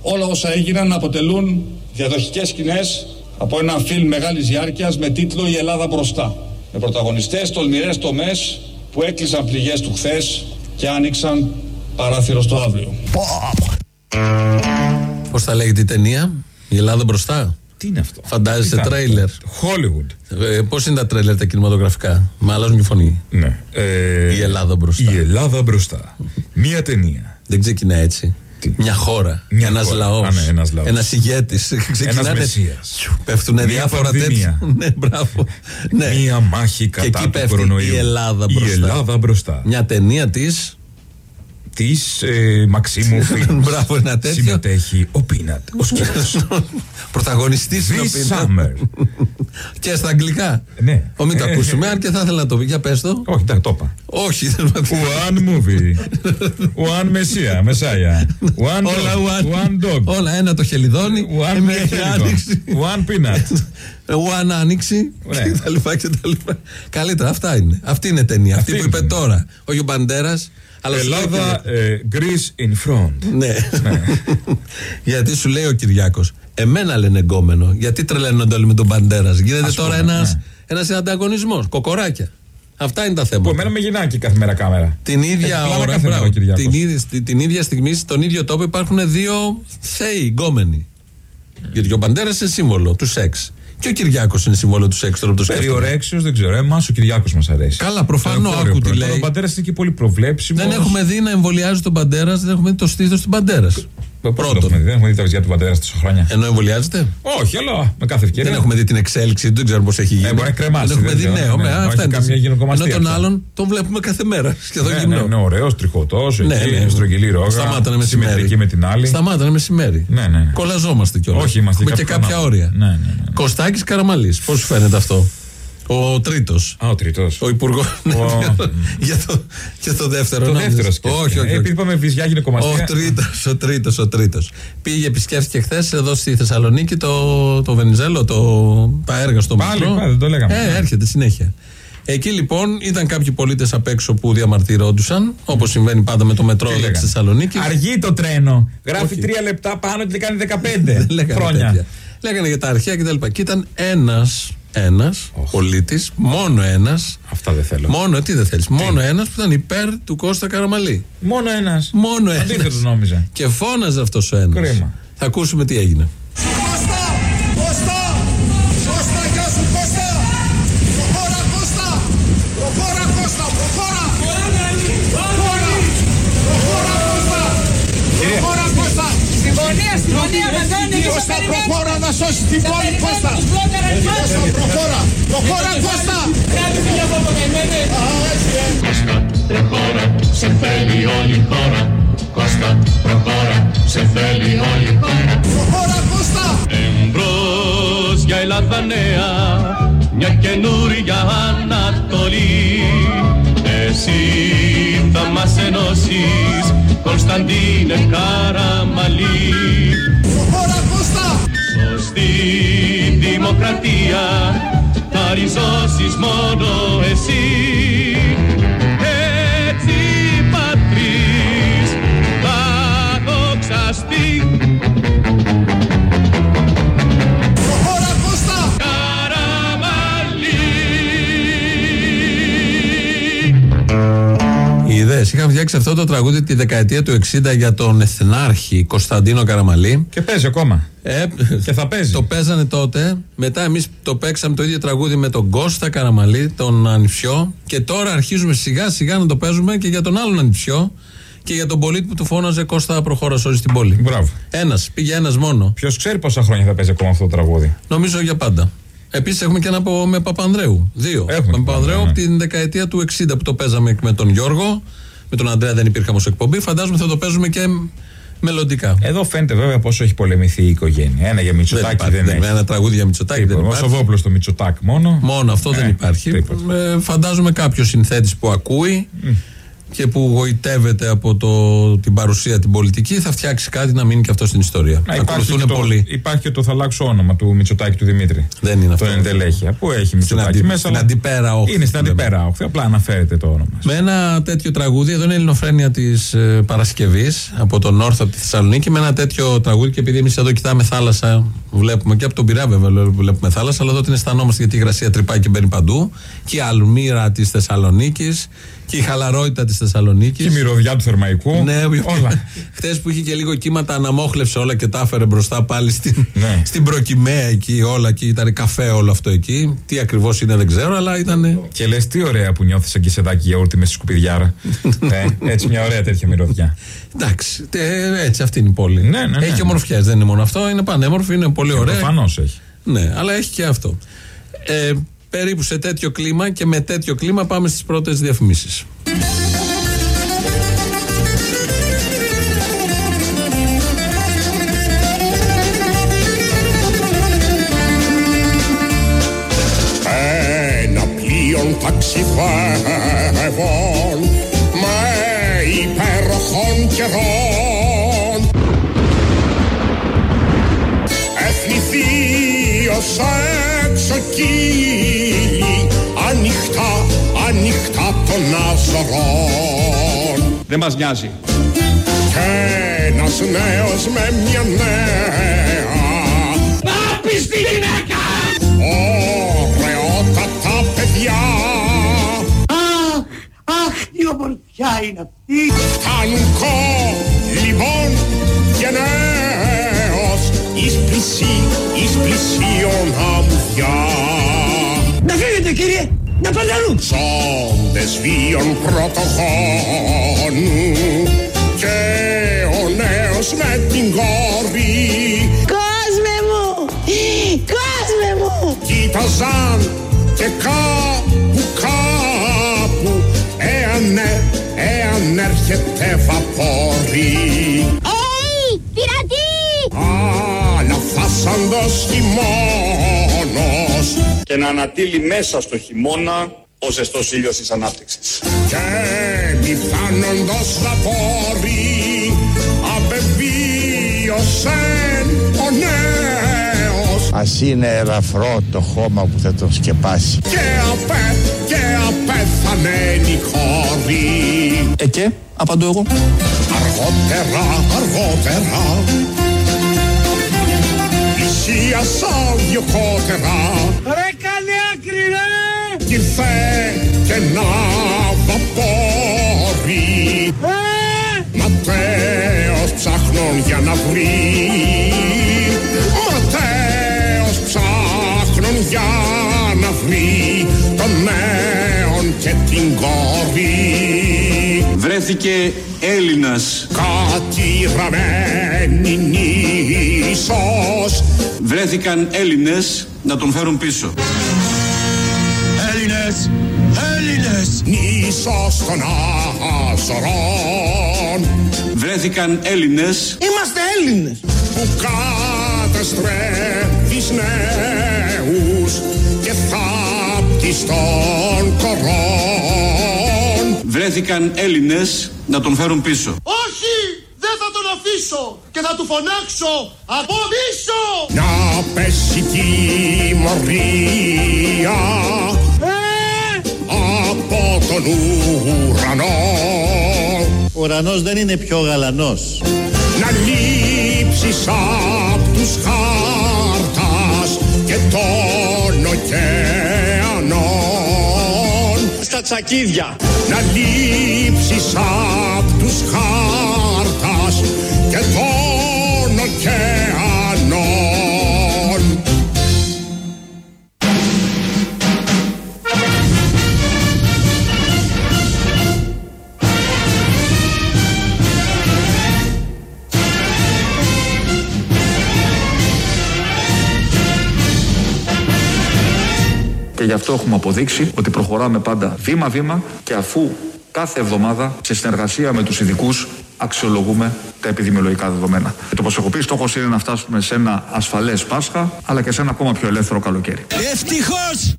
όλα όσα έγιναν να αποτελούν διαδοχικές σκηνές από ένα φιλμ μεγάλης διάρκειας με τίτλο «Η Ελλάδα μπροστά» με πρωταγωνιστές τολμηρές τομές που έκλεισαν πληγές του χθες και άνοιξαν παράθυρο στο αύριο.
Πώς θα λέγεται η ταινία; «Η Ελλάδα μπροστά»
Τι είναι αυτό;
Φαντάζεσαι τρέιλερ;
Hollywood.
Ε, Πώς είναι τα τρέιλερ τα κινηματογραφικά; Με αλλάζουν και φωνή.
Ναι. Ε,
η Ελλάδα μπροστά.
Η Ελλάδα μπροστά. Μία ταινία.
Δεν ξεκινά έτσι. Μια χώρα.
Ναι, ένας λαός.
Ένας ηγέτης. Ξεκινάνε. Πέφτουν διάφορα τέτοια. ναι, μπράβο. ναι.
Μία μάχη κατά
και
εκεί.
Η Ελλάδα μπροστά.
Η Ελλάδα μπροστά.
Μια ταινία της
της ε, Μαξίμου
Μπράβο, ένα τέτοιο.
Συμμετέχει ο Πίνατ, ο
σκύλο.
Πρωταγωνιστής ο
Και στα αγγλικά.
Ναι.
Ο
ε,
ακούσουμε, ε, αν και θα ήθελα να το πει. Για πες το.
Όχι, τα το είπα.
Όχι,
One movie. One Messiah, μεσάια. One dog.
One
dog.
Όλα ένα το χελιδόνι.
One One peanut.
One άνοιξη κτλ. Καλύτερα, αυτά είναι. Αυτή είναι ταινία. Αυτή που είπε τώρα. Ο Γιουμπαντέρα. Αλλά
Ελλάδα, ε, Greece in front.
ναι. ναι. Γιατί σου λέει ο Κυριάκος, Εμένα λένε εγκόμενο. Γιατί τρελαίνονται όλοι με τον Παντέρας. Γίνεται τώρα ένα
ναι.
ανταγωνισμός. Κοκοράκια. Αυτά είναι τα θέματα.
Που εμένα με γυρνάκι κάθε μέρα κάμερα.
Την
ε, ίδια
ώρα, την, ίδια στιγμή, στον ίδιο τόπο υπάρχουν δύο θεοί, γκόμενοι. Γιατί ο Παντέρας είναι σύμβολο τους σεξ. Και ο Κυριάκος είναι συμβόλαιο τους έξω από το σπίτι.
Περιορέξιο, δεν ξέρω. Εμά ο Κυριάκος μας αρέσει.
Καλά,
προφανώ
άκου τι λέει.
Ο πατέρα είναι και πολύ προβλέψιμος.
Δεν έχουμε δει να εμβολιάζει τον πατέρα, δεν έχουμε δει το στήθος του
πατέρα.
Πρώτον.
Το δεν έχουμε δει τα βυζιά του πατέρα τόσα χρόνια.
Ενώ εμβολιάζεται;
Όχι, αλλά με κάθε ευκαιρία.
Δεν έχουμε δει την εξέλιξη του, δεν ξέρουμε πώς έχει ε, γίνει.
Ε, μπορεί να κρεμάσει.
Δεν έχουμε δει, νέο.
ναι,
ναι,
ναι
αυτά είναι. Ενώ τον άλλον τον βλέπουμε κάθε μέρα. Σχεδόν
ναι,
γυμνό.
Ναι,
ωραίος,
τριχωτός,
Είναι
στρογγυλή ρόγα.
Σταμάτανε μεσημέρι.
Με την άλλη.
Σταμάτανε μεσημέρι.
Ναι, ναι.
Κολλαζόμαστε κιόλας.
Όχι, είμαστε
και
κάποια
όρια. Κωστάκι Καραμαλής. Πώς φαίνεται αυτό; Ο τρίτος.
Α, ο τρίτος.
Ο υπουργός.
Ναι,
για, το, για το δεύτερο.
Το δεύτερο.
Όχι, όχι.
Ε,
όχι.
Επειδή είπαμε βυζιά γυναικομαστία.
Ο τρίτος, ο τρίτος, ο τρίτος. Πήγε, επισκέφθηκε χθες εδώ στη Θεσσαλονίκη το, το Βενιζέλο, το Παέργα στο Μάτι.
Πάλι, πάλι, το λέγαμε.
Ε, έρχεται συνέχεια. Εκεί λοιπόν ήταν κάποιοι πολίτες απ' έξω που διαμαρτυρόντουσαν, όπως συμβαίνει πάντα με το μετρό
της
Θεσσαλονίκης.
Αργεί το τρένο. Γράφει τρία λεπτά πάνω και κάνει 15 χρόνια.
Λέγανε για τα αρχαία κτλ. Και, και ήταν ένας ένας πολίτη, μόνο ένας.
Αυτά δεν θέλω.
Μόνο, τι δεν θέλεις. Μόνο ένας που ήταν υπέρ του Κώστα Καραμαλή.
Μόνο ένας.
Μόνο ένας.
Αντίθετο νόμιζα.
Και φώναζε αυτός ο
ένας.
Θα ακούσουμε τι έγινε.
Κώστα, προχώρα να σώσει την πόλη, ε, Κώστα. Κώστα, προχώρα. Προχώρα, Κώστα. Κάτι μια φωτοκαημένη.
Κώστα, προχώρα, σε θέλει όλη η χώρα. Κώστα, προχώρα, σε θέλει όλη η χώρα.
Προχώρα, Κώστα.
Εμπρός για Ελλάδα νέα, μια καινούρια Ανατολή. Εσύ θα μας ενώσεις, Κωνσταντίνε Καραμαλή στη δημοκρατία. Θα ριζώσεις μόνο εσύ.
Είχαν φτιάξει αυτό το τραγούδι τη δεκαετία του 60 για τον Εθνάρχη Κωνσταντίνο Καραμαλή.
Και παίζει ακόμα.
Ε,
και θα παίζει.
Το παίζανε τότε. Μετά εμείς το παίξαμε το ίδιο τραγούδι με τον Κώστα Καραμαλή, τον Ανιψιό. Και τώρα αρχίζουμε σιγά σιγά να το παίζουμε και για τον άλλον Ανιψιό. Και για τον πολίτη που του φώναζε Κώστα προχώρας όλη στην πόλη.
Μπράβο.
Ένας, πήγε ένας μόνο.
Ποιος ξέρει πόσα χρόνια θα παίζει ακόμα αυτό το τραγούδι.
Νομίζω για πάντα. Επίσης έχουμε και ένα από, με Παπανδρέου. Δύο.
Έχουμε
με
και
Παπανδρέου
Παπανδρέου,
από την δεκαετία του 60 που το παίζαμε με τον Γιώργο. Με τον Αντρέα δεν υπήρχαμε ως εκπομπή. Φαντάζομαι θα το παίζουμε και μελλοντικά.
Εδώ φαίνεται βέβαια πόσο έχει πολεμηθεί η οικογένεια. Ένα για Μητσοτάκη
υπάρχει,
δεν,
δεν-
έχει.
Ένα τραγούδι για Μητσοτάκη δεν
Ο
υπάρχει.
Σοβόπουλο το Μητσοτάκ μόνο.
Μόνο αυτό δεν
Ε,
υπάρχει.
τίποτα.
Ε, φαντάζομαι κάποιος συνθέτης που ακούει και που γοητεύεται από το, την παρουσία την πολιτική θα φτιάξει κάτι να μείνει και αυτό στην ιστορία.
Α, υπάρχει,
Ακολουθούν
και το,
πολλοί.
υπάρχει και το θα αλλάξω όνομα του Μητσοτάκη του Δημήτρη.
Δεν είναι αυτό.
Το εντελέχεια. Πού έχει
Στην,
Μητσοτάκη;
αντι,
μέσα.
στην
αλλά
αντιπέρα όχθη.
Είναι στην
που λέμε.
αντιπέρα όχθη. Απλά αναφέρεται το όνομα.
Με ένα τέτοιο τραγούδι, εδώ είναι η Ελληνοφρένεια της ε, Παρασκευής από τον Όρθο από τη Θεσσαλονίκη. Με ένα τέτοιο τραγούδι και επειδή εμείς εδώ κοιτάμε θάλασσα, βλέπουμε και από τον Πειρά βέβαια βλέπουμε θάλασσα, αλλά εδώ την αισθανόμαστε γιατί η υγρασία τρυπάει και μπαίνει παντού. Και η αλμύρα της Θεσσαλονίκης και η χαλαρότητα της Θεσσαλονίκης.
Και η μυρωδιά του Θερμαϊκού.
Ναι,
όλα.
Χθες που είχε και λίγο κύματα, αναμόχλευσε όλα και τα έφερε μπροστά πάλι στην,
Ναι.
στην προκυμαία εκεί όλα και ήταν καφέ όλο αυτό εκεί. Τι ακριβώς είναι δεν ξέρω, αλλά ήταν.
Και λες τι ωραία που νιώθεις σαν κισεδάκι γιαούρτι με στη σκουπιδιάρα. ε, έτσι μια ωραία τέτοια μυρωδιά.
Εντάξει, τε- έτσι αυτή είναι η πόλη.
Ναι, ναι, ναι.
Έχει και ομορφιές, δεν είναι μόνο αυτό. Είναι πανέμορφη, είναι πολύ ωραία.
Προφανώς έχει.
Ναι, αλλά έχει και αυτό. Ε, περίπου σε τέτοιο κλίμα και με τέτοιο κλίμα πάμε στις πρώτες διαφημίσεις.
Ένα πλοίο ταξιδεύων Εθνηθείος έξω κύλι ανοιχτά, ανοιχτά των αζωρών
Δεν μας νοιάζει.
Κι ένας νέος με μια νέα
Άπιστη γυναίκα!
Ωραιότατα παιδιά
Αχ, αχ, τι ομορφιά είναι αυτή!
Φτάνκο λοιπόν γενναίος εις πλησί, εις πλησίον αμμουδιά
Να φύγετε κύριε, να πάτε αλλού!
Σόντες βίων πρωτοχόνου και ο νέος με την κόρη
Κόσμε μου! Κόσμε μου!
κοίταζαν και κάπου κάπου εάν, ε- εάν έρχεται βαπόρι φάσαντος χειμώνος
Και να ανατείλει μέσα στο χειμώνα ο ζεστός ήλιος της ανάπτυξης.
και μη φτάνοντος βαπόρι απεβίωσεν ο νέος
Ας είναι ελαφρό το χώμα που θα τον σκεπάσει.
και απέ και απέθανε η κόρη
Ε και, απαντώ εγώ.
αργότερα αργότερα πλησίασαν δυο κότερα
Ρε κάνε άκρη ρε!
κι ήρθε και ένα βαπόρι.
Ε,
Ματέος ψάχνων για να βρει. Ματέος ψάχνων για να βρει τον νέον και την κόρη
Βρέθηκε Έλληνας.
Κατηραμένη νήσος
Βρέθηκαν Έλληνες να τον φέρουν πίσω. Έλληνες! Έλληνες!
νήσος των Αζωρών
Βρέθηκαν Έλληνες
Είμαστε Έλληνες!
που καταστρέφεις νέους και θάπτεις των κορών
Βρέθηκαν Έλληνες να τον φέρουν πίσω.
Όχι! Δεν θα τον αφήσω! Και θα του φωνάξω από πίσω!
να πέσει τιμωρία
Ε,
από τον ουρανό
Ο ουρανός δεν είναι πιο γαλανός.
να λείψεις απ' τους χάρτας και των ωκεανών
Στα
κατσακίδια. Να λείψεις απ' τους χάρτας και των ωκεανών.
Και γι' αυτό έχουμε αποδείξει ότι προχωράμε πάντα βήμα-βήμα και αφού κάθε εβδομάδα σε συνεργασία με τους ειδικούς αξιολογούμε τα επιδημιολογικά δεδομένα. Και το όπως έχω πει, στόχος είναι να φτάσουμε σε ένα ασφαλές Πάσχα, αλλά και σε ένα ακόμα πιο ελεύθερο καλοκαίρι.
Ευτυχώς!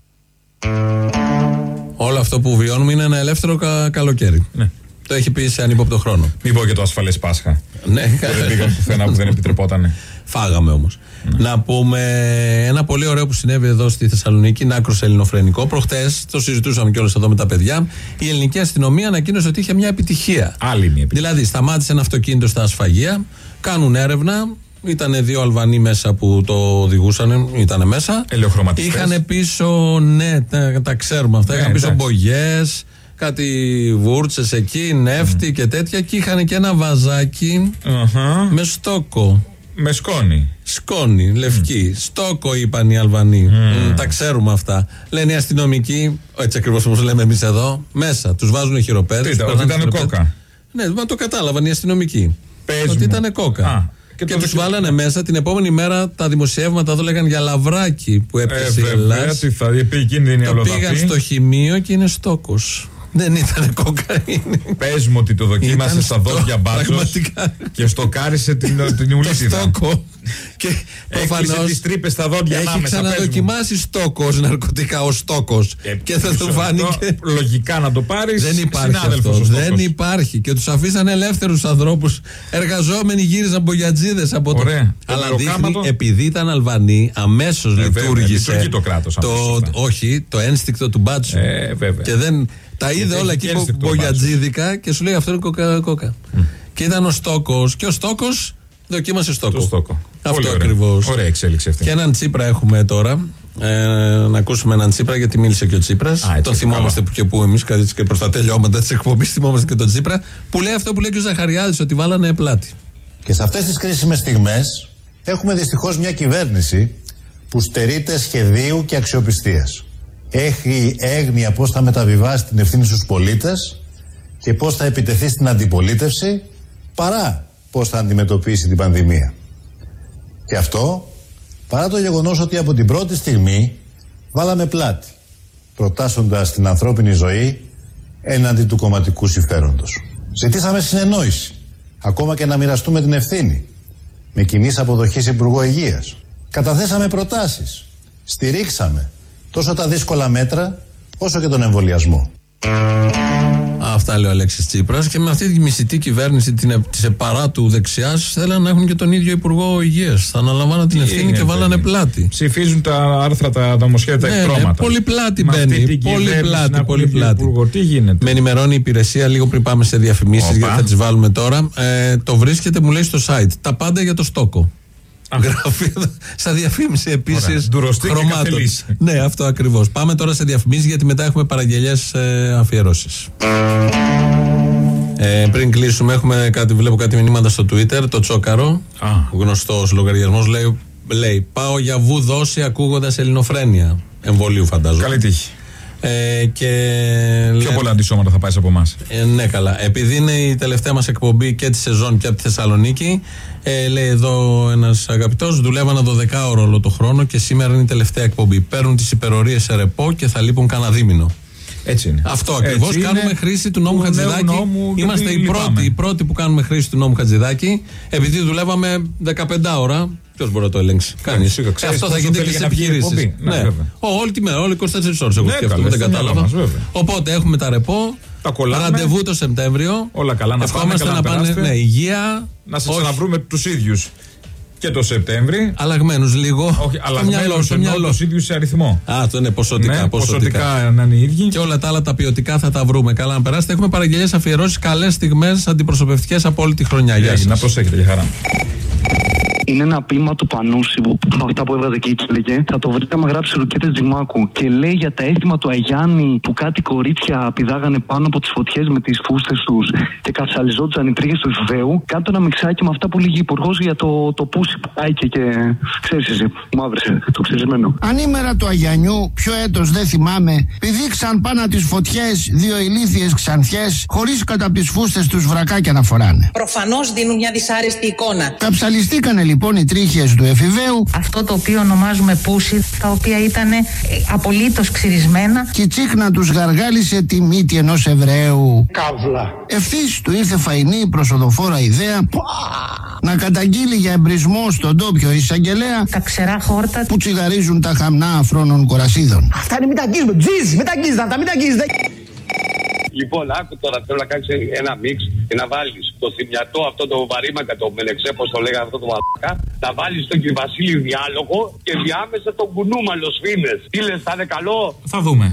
Όλο αυτό που βιώνουμε είναι ένα ελεύθερο κα- καλοκαίρι.
Ναι.
Το έχει πει σε ανύποπτο χρόνο.
Μην πω και το ασφαλές Πάσχα.
Ναι,
Δεν πήγαν πουθενά που δεν επιτρεπότανε.
Φάγαμε όμως. Να πούμε ένα πολύ ωραίο που συνέβη εδώ στη Θεσσαλονίκη, είναι άκρο ελληνοφρενικό. Προχτές, το συζητούσαμε κιόλας εδώ με τα παιδιά, η ελληνική αστυνομία ανακοίνωσε ότι είχε μια επιτυχία.
Άλλη μια επιτυχία.
Δηλαδή, σταμάτησε ένα αυτοκίνητο στα ασφαγεία, κάνουν έρευνα. Ήταν δύο Αλβανοί μέσα που το οδηγούσαν, ήταν μέσα.
Ελαιοχρωματιστές.
Είχαν πίσω, ναι, τα, τα ξέρουμε αυτά.
Ναι,
είχαν πίσω
εντάξει.
μπογιές, κάτι βούρτσες εκεί, νεύτη και τέτοια. Και είχαν και ένα βαζάκι
Αχα.
με στόκο.
Με σκόνη.
Σκόνη, λευκή. Στόκο είπαν οι Αλβανοί. Μ, τα ξέρουμε αυτά. Λένε οι αστυνομικοί, έτσι ακριβώς όπως λέμε εμείς εδώ, μέσα. Τους βάζουν χειροπέδες.
Τι ήταν, ότι ήταν κόκα.
Ναι, μα το κατάλαβαν οι αστυνομικοί.
Πες
ότι
μου.
ήταν κόκα.
Α,
και
και
τους
το
βάλανε μέσα την επόμενη μέρα τα δημοσιεύματα εδώ λέγανε για λαβράκι που
Ε,
έπεσε η
βέβαια,
Ελλάς.
τι θα επικίνδυνη
Το
αλλοδαπή.
πήγαν στο χημείο και είναι στόκος. Δεν ήταν κοκαίνη.
Πες μου ότι το δοκίμασες
Ήταν
στα
στο-
δόντια μπάτσος
πραγματικά.
και στοκάρισε την, την ουλίτιδα.
Στόκο. Και
Έκλεισε
προφανώς
τις τρύπες στα δόντια
έχει
ανάμεσα. πες μου.
ξαναδοκιμάσει στόκος ναρκωτικά ο στόκος.
Ε,
Και θα του
αυτό,
φάνηκε.
Λογικά να το πάρεις.
Δεν υπάρχει αυτός. Δεν υπάρχει. Και τους αφήσαν ελεύθερους ανθρώπους. Εργαζόμενοι γύριζαν μπογιατζίδε από το.
Ωραία. Το
Αλλά δείχνει,
μεροκάματο.
επειδή ήταν Αλβανοί, αμέσως
βέβαια,
λειτουργήσε.
λειτουργεί το κράτος αμέσως,
το,
σωστά.
όχι, το ένστικτο του μπάτσου.
Ε, βέβαια.
Και δεν. Τα είδε
Γιατί
όλα
έχει
εκεί
και ένστικτο ο
μπογιατζίδικα και σου λέει αυτό είναι κοκα. κόκα. Και ήταν ο στόκος. Και ο στόκος δοκίμασε στόκο.
Το στόκο.
Αυτό
Πολύ ωραία.
ακριβώς.
Ωραία εξέλιξη αυτή.
Και έναν Τσίπρα έχουμε τώρα. Ε, να ακούσουμε έναν Τσίπρα, γιατί μίλησε και ο Τσίπρας.
έτσι,
Τον θυμόμαστε που και που εμείς, κάτι και προς τα τελειώματα της εκπομπής, θυμόμαστε και τον Τσίπρα. Που λέει αυτό που λέει και ο Ζαχαριάδης, ότι βάλανε πλάτη.
Και σε αυτές τις κρίσιμες στιγμές έχουμε δυστυχώς μια κυβέρνηση που στερείται σχεδίου και αξιοπιστίας. Έχει έγνοια πώς θα μεταβιβάσει την ευθύνη στους πολίτες και πώς θα επιτεθεί στην αντιπολίτευση παρά πώς θα αντιμετωπίσει την πανδημία. Και αυτό παρά το γεγονός ότι από την πρώτη στιγμή βάλαμε πλάτη προτάσσοντας την ανθρώπινη ζωή έναντι του κομματικού συμφέροντος. Ζητήσαμε συνεννόηση, ακόμα και να μοιραστούμε την ευθύνη, με κοινή αποδοχής Υπουργό Υγείας. Καταθέσαμε προτάσεις, στηρίξαμε τόσο τα δύσκολα μέτρα όσο και τον εμβολιασμό.
Αυτά λέει ο Αλέξης Τσίπρας. Και με αυτή τη μισητή κυβέρνηση της επαρά του δεξιάς θέλαν να έχουν και τον ίδιο Υπουργό Υγείας. Θα αναλαμβάναν την ευθύνη
είναι,
και βάλανε
παιδί.
πλάτη.
Ψηφίζουν τα άρθρα, τα νομοσχέδια, τα
Ναι, ναι,
εκτρώματα.
πολύ πλάτη
Με αυτή
μπαίνει.
την
Πολύ
κυβέρνηση
πλάτη,
να έχουν
πολύ
ίδιο
πλάτη.
υπουργό. Τι γίνεται;
Με ενημερώνει η υπηρεσία λίγο πριν πάμε σε διαφημίσεις,
Όπα.
γιατί θα τις βάλουμε τώρα. Ε, το βρίσκεται, μου λέει στο site. Τα πάντα για το στόκο. Γράφει εδώ, στα διαφήμιση
Ωραία.
επίση.
Ντουροστή και καφελής.
Ναι, αυτό ακριβώς. Πάμε τώρα σε διαφημίσεις γιατί μετά έχουμε παραγγελίε ε, αφιερώσεις. Ε, πριν κλείσουμε, έχουμε κάτι, βλέπω κάτι μηνύματα στο Twitter. Το Τσόκαρο, γνωστός λογαριασμός, λέει, λέει Πάω για βου δόση ακούγοντας ελληνοφρένεια. Εμβολίου, φαντάζομαι.
Καλή τύχη.
Ε, και
Πιο
λέει-
πολλά αντισώματα θα πάει από εμάς.
ε, ναι, καλά. Επειδή είναι η τελευταία μας εκπομπή και τη σεζόν και από τη Θεσσαλονίκη, ε, λέει εδώ ένας αγαπητός, δουλεύανα 12 ώρο όλο το χρόνο και σήμερα είναι η τελευταία εκπομπή. Παίρνουν τις υπερορίες σε ρεπό και θα λείπουν κανένα δίμηνο.
Έτσι είναι.
Αυτό ακριβώς.
Έτσι είναι.
Κάνουμε χρήση του νόμου
Του νέου
Χατζηδάκη.
νόμου,
Είμαστε
γιατί
οι
λυπάμαι.
πρώτοι, οι πρώτοι που κάνουμε χρήση του νόμου Χατζηδάκη. Επειδή δουλεύαμε 15 ώρα. Ποιος μπορεί να το ελέγξει; Κανείς.
σίγουρα. Ξέρεις
Αυτό θα
πόσο
γίνεται
θέλει
και
για
στι
να βγει η
επιχειρήσει.
εκπομπή. Ναι, βέβαια.
όλη τη μέρα, όλη 24 ώρες. Εγώ
Ναι,
σκέφτομαι,
καλές,
δεν
στο μυαλό
κατάλαβα.
μας, βέβαια.
Οπότε έχουμε τα ρεπό.
Τα κολλάμε.
Ραντεβού το Σεπτέμβριο.
Όλα καλά να πάμε,
Ευχόμαστε
καλά
να
να
πάνε.
περάσετε.
Ναι, υγεία.
Να σας
όχι,
ξαναβρούμε τους ίδιους και το Σεπτέμβρη.
Αλλαγμένους λίγο.
Όχι,
Στο
αλλά
μυαλό, στο μυαλό.
τους ίδιους σε αριθμό.
Α, αυτό είναι ποσοτικά.
Ναι, ποσοτικά να είναι οι ίδιοι.
Και όλα τα άλλα τα ποιοτικά θα τα βρούμε. Καλά να περάσετε. Έχουμε παραγγελίες αφιερώσεις καλές στιγμές αντιπροσωπευτικές από όλη τη χρονιά. Γεια
Έγινε,
σας.
Να προσέχετε για χαρά.
Είναι ένα ποίημα του Πανούση που από αυτά που έβγαζε και έτσι λέγε. Θα το βρείτε άμα γράψει ρουκέτε Δημάκου. Και λέει για τα έθιμα του Αγιάννη που κάτι κορίτσια πηδάγανε πάνω από τις φωτιές με τις φούστες τους και καψαλιζόντουσαν οι τρίχες του Ιβαίου. Κάτω ένα μιξάκι με αυτά που λέγει υπουργός για το, το πούσι που πάει και, και ξέρεις εσύ, μου άβρεσε το ξερισμένο.
Ανήμερα του Αγιανιού, ποιο έτος δεν θυμάμαι, πηδήξαν πάνω τις φωτιές δύο ηλίθιες ξανθιές χωρίς κατά τις φούστες τους βρακάκια να φοράνε.
Προφανώς δίνουν μια δυσάρεστη εικόνα.
Καψαλιστήκανε λοιπόν οι τρίχες του εφηβαίου
Αυτό το οποίο ονομάζουμε πούσι, τα οποία ήταν ε, απολύτως ξυρισμένα.
και η τσίχνα τους γαργάλισε τη μύτη ενός Εβραίου.
Καύλα.
Ευθύς του ήρθε φαϊνή προσοδοφόρα ιδέα να καταγγείλει για εμπρισμό στον τόπιο εισαγγελέα
Τα ξερά χόρτα
που τσιγαρίζουν τα χαμνά αφρόνων κορασίδων.
Αυτά είναι μην τα αγγίζουμε. Τζιζ, μην τα αγγίζετε αυτά, μην τα αγγίζετε.
Λοιπόν, άκου τώρα, θέλω να κάνεις ένα μίξ και να βάλεις το θυμιατό αυτό το βαρύμακα, το μελεξέ, πώς το λέγανε αυτό το μαλάκα, να βάλεις τον κύριο Βασίλη διάλογο και διάμεσα τον κουνούμαλο σφίνε. Τι λες, θα είναι καλό;
Θα δούμε.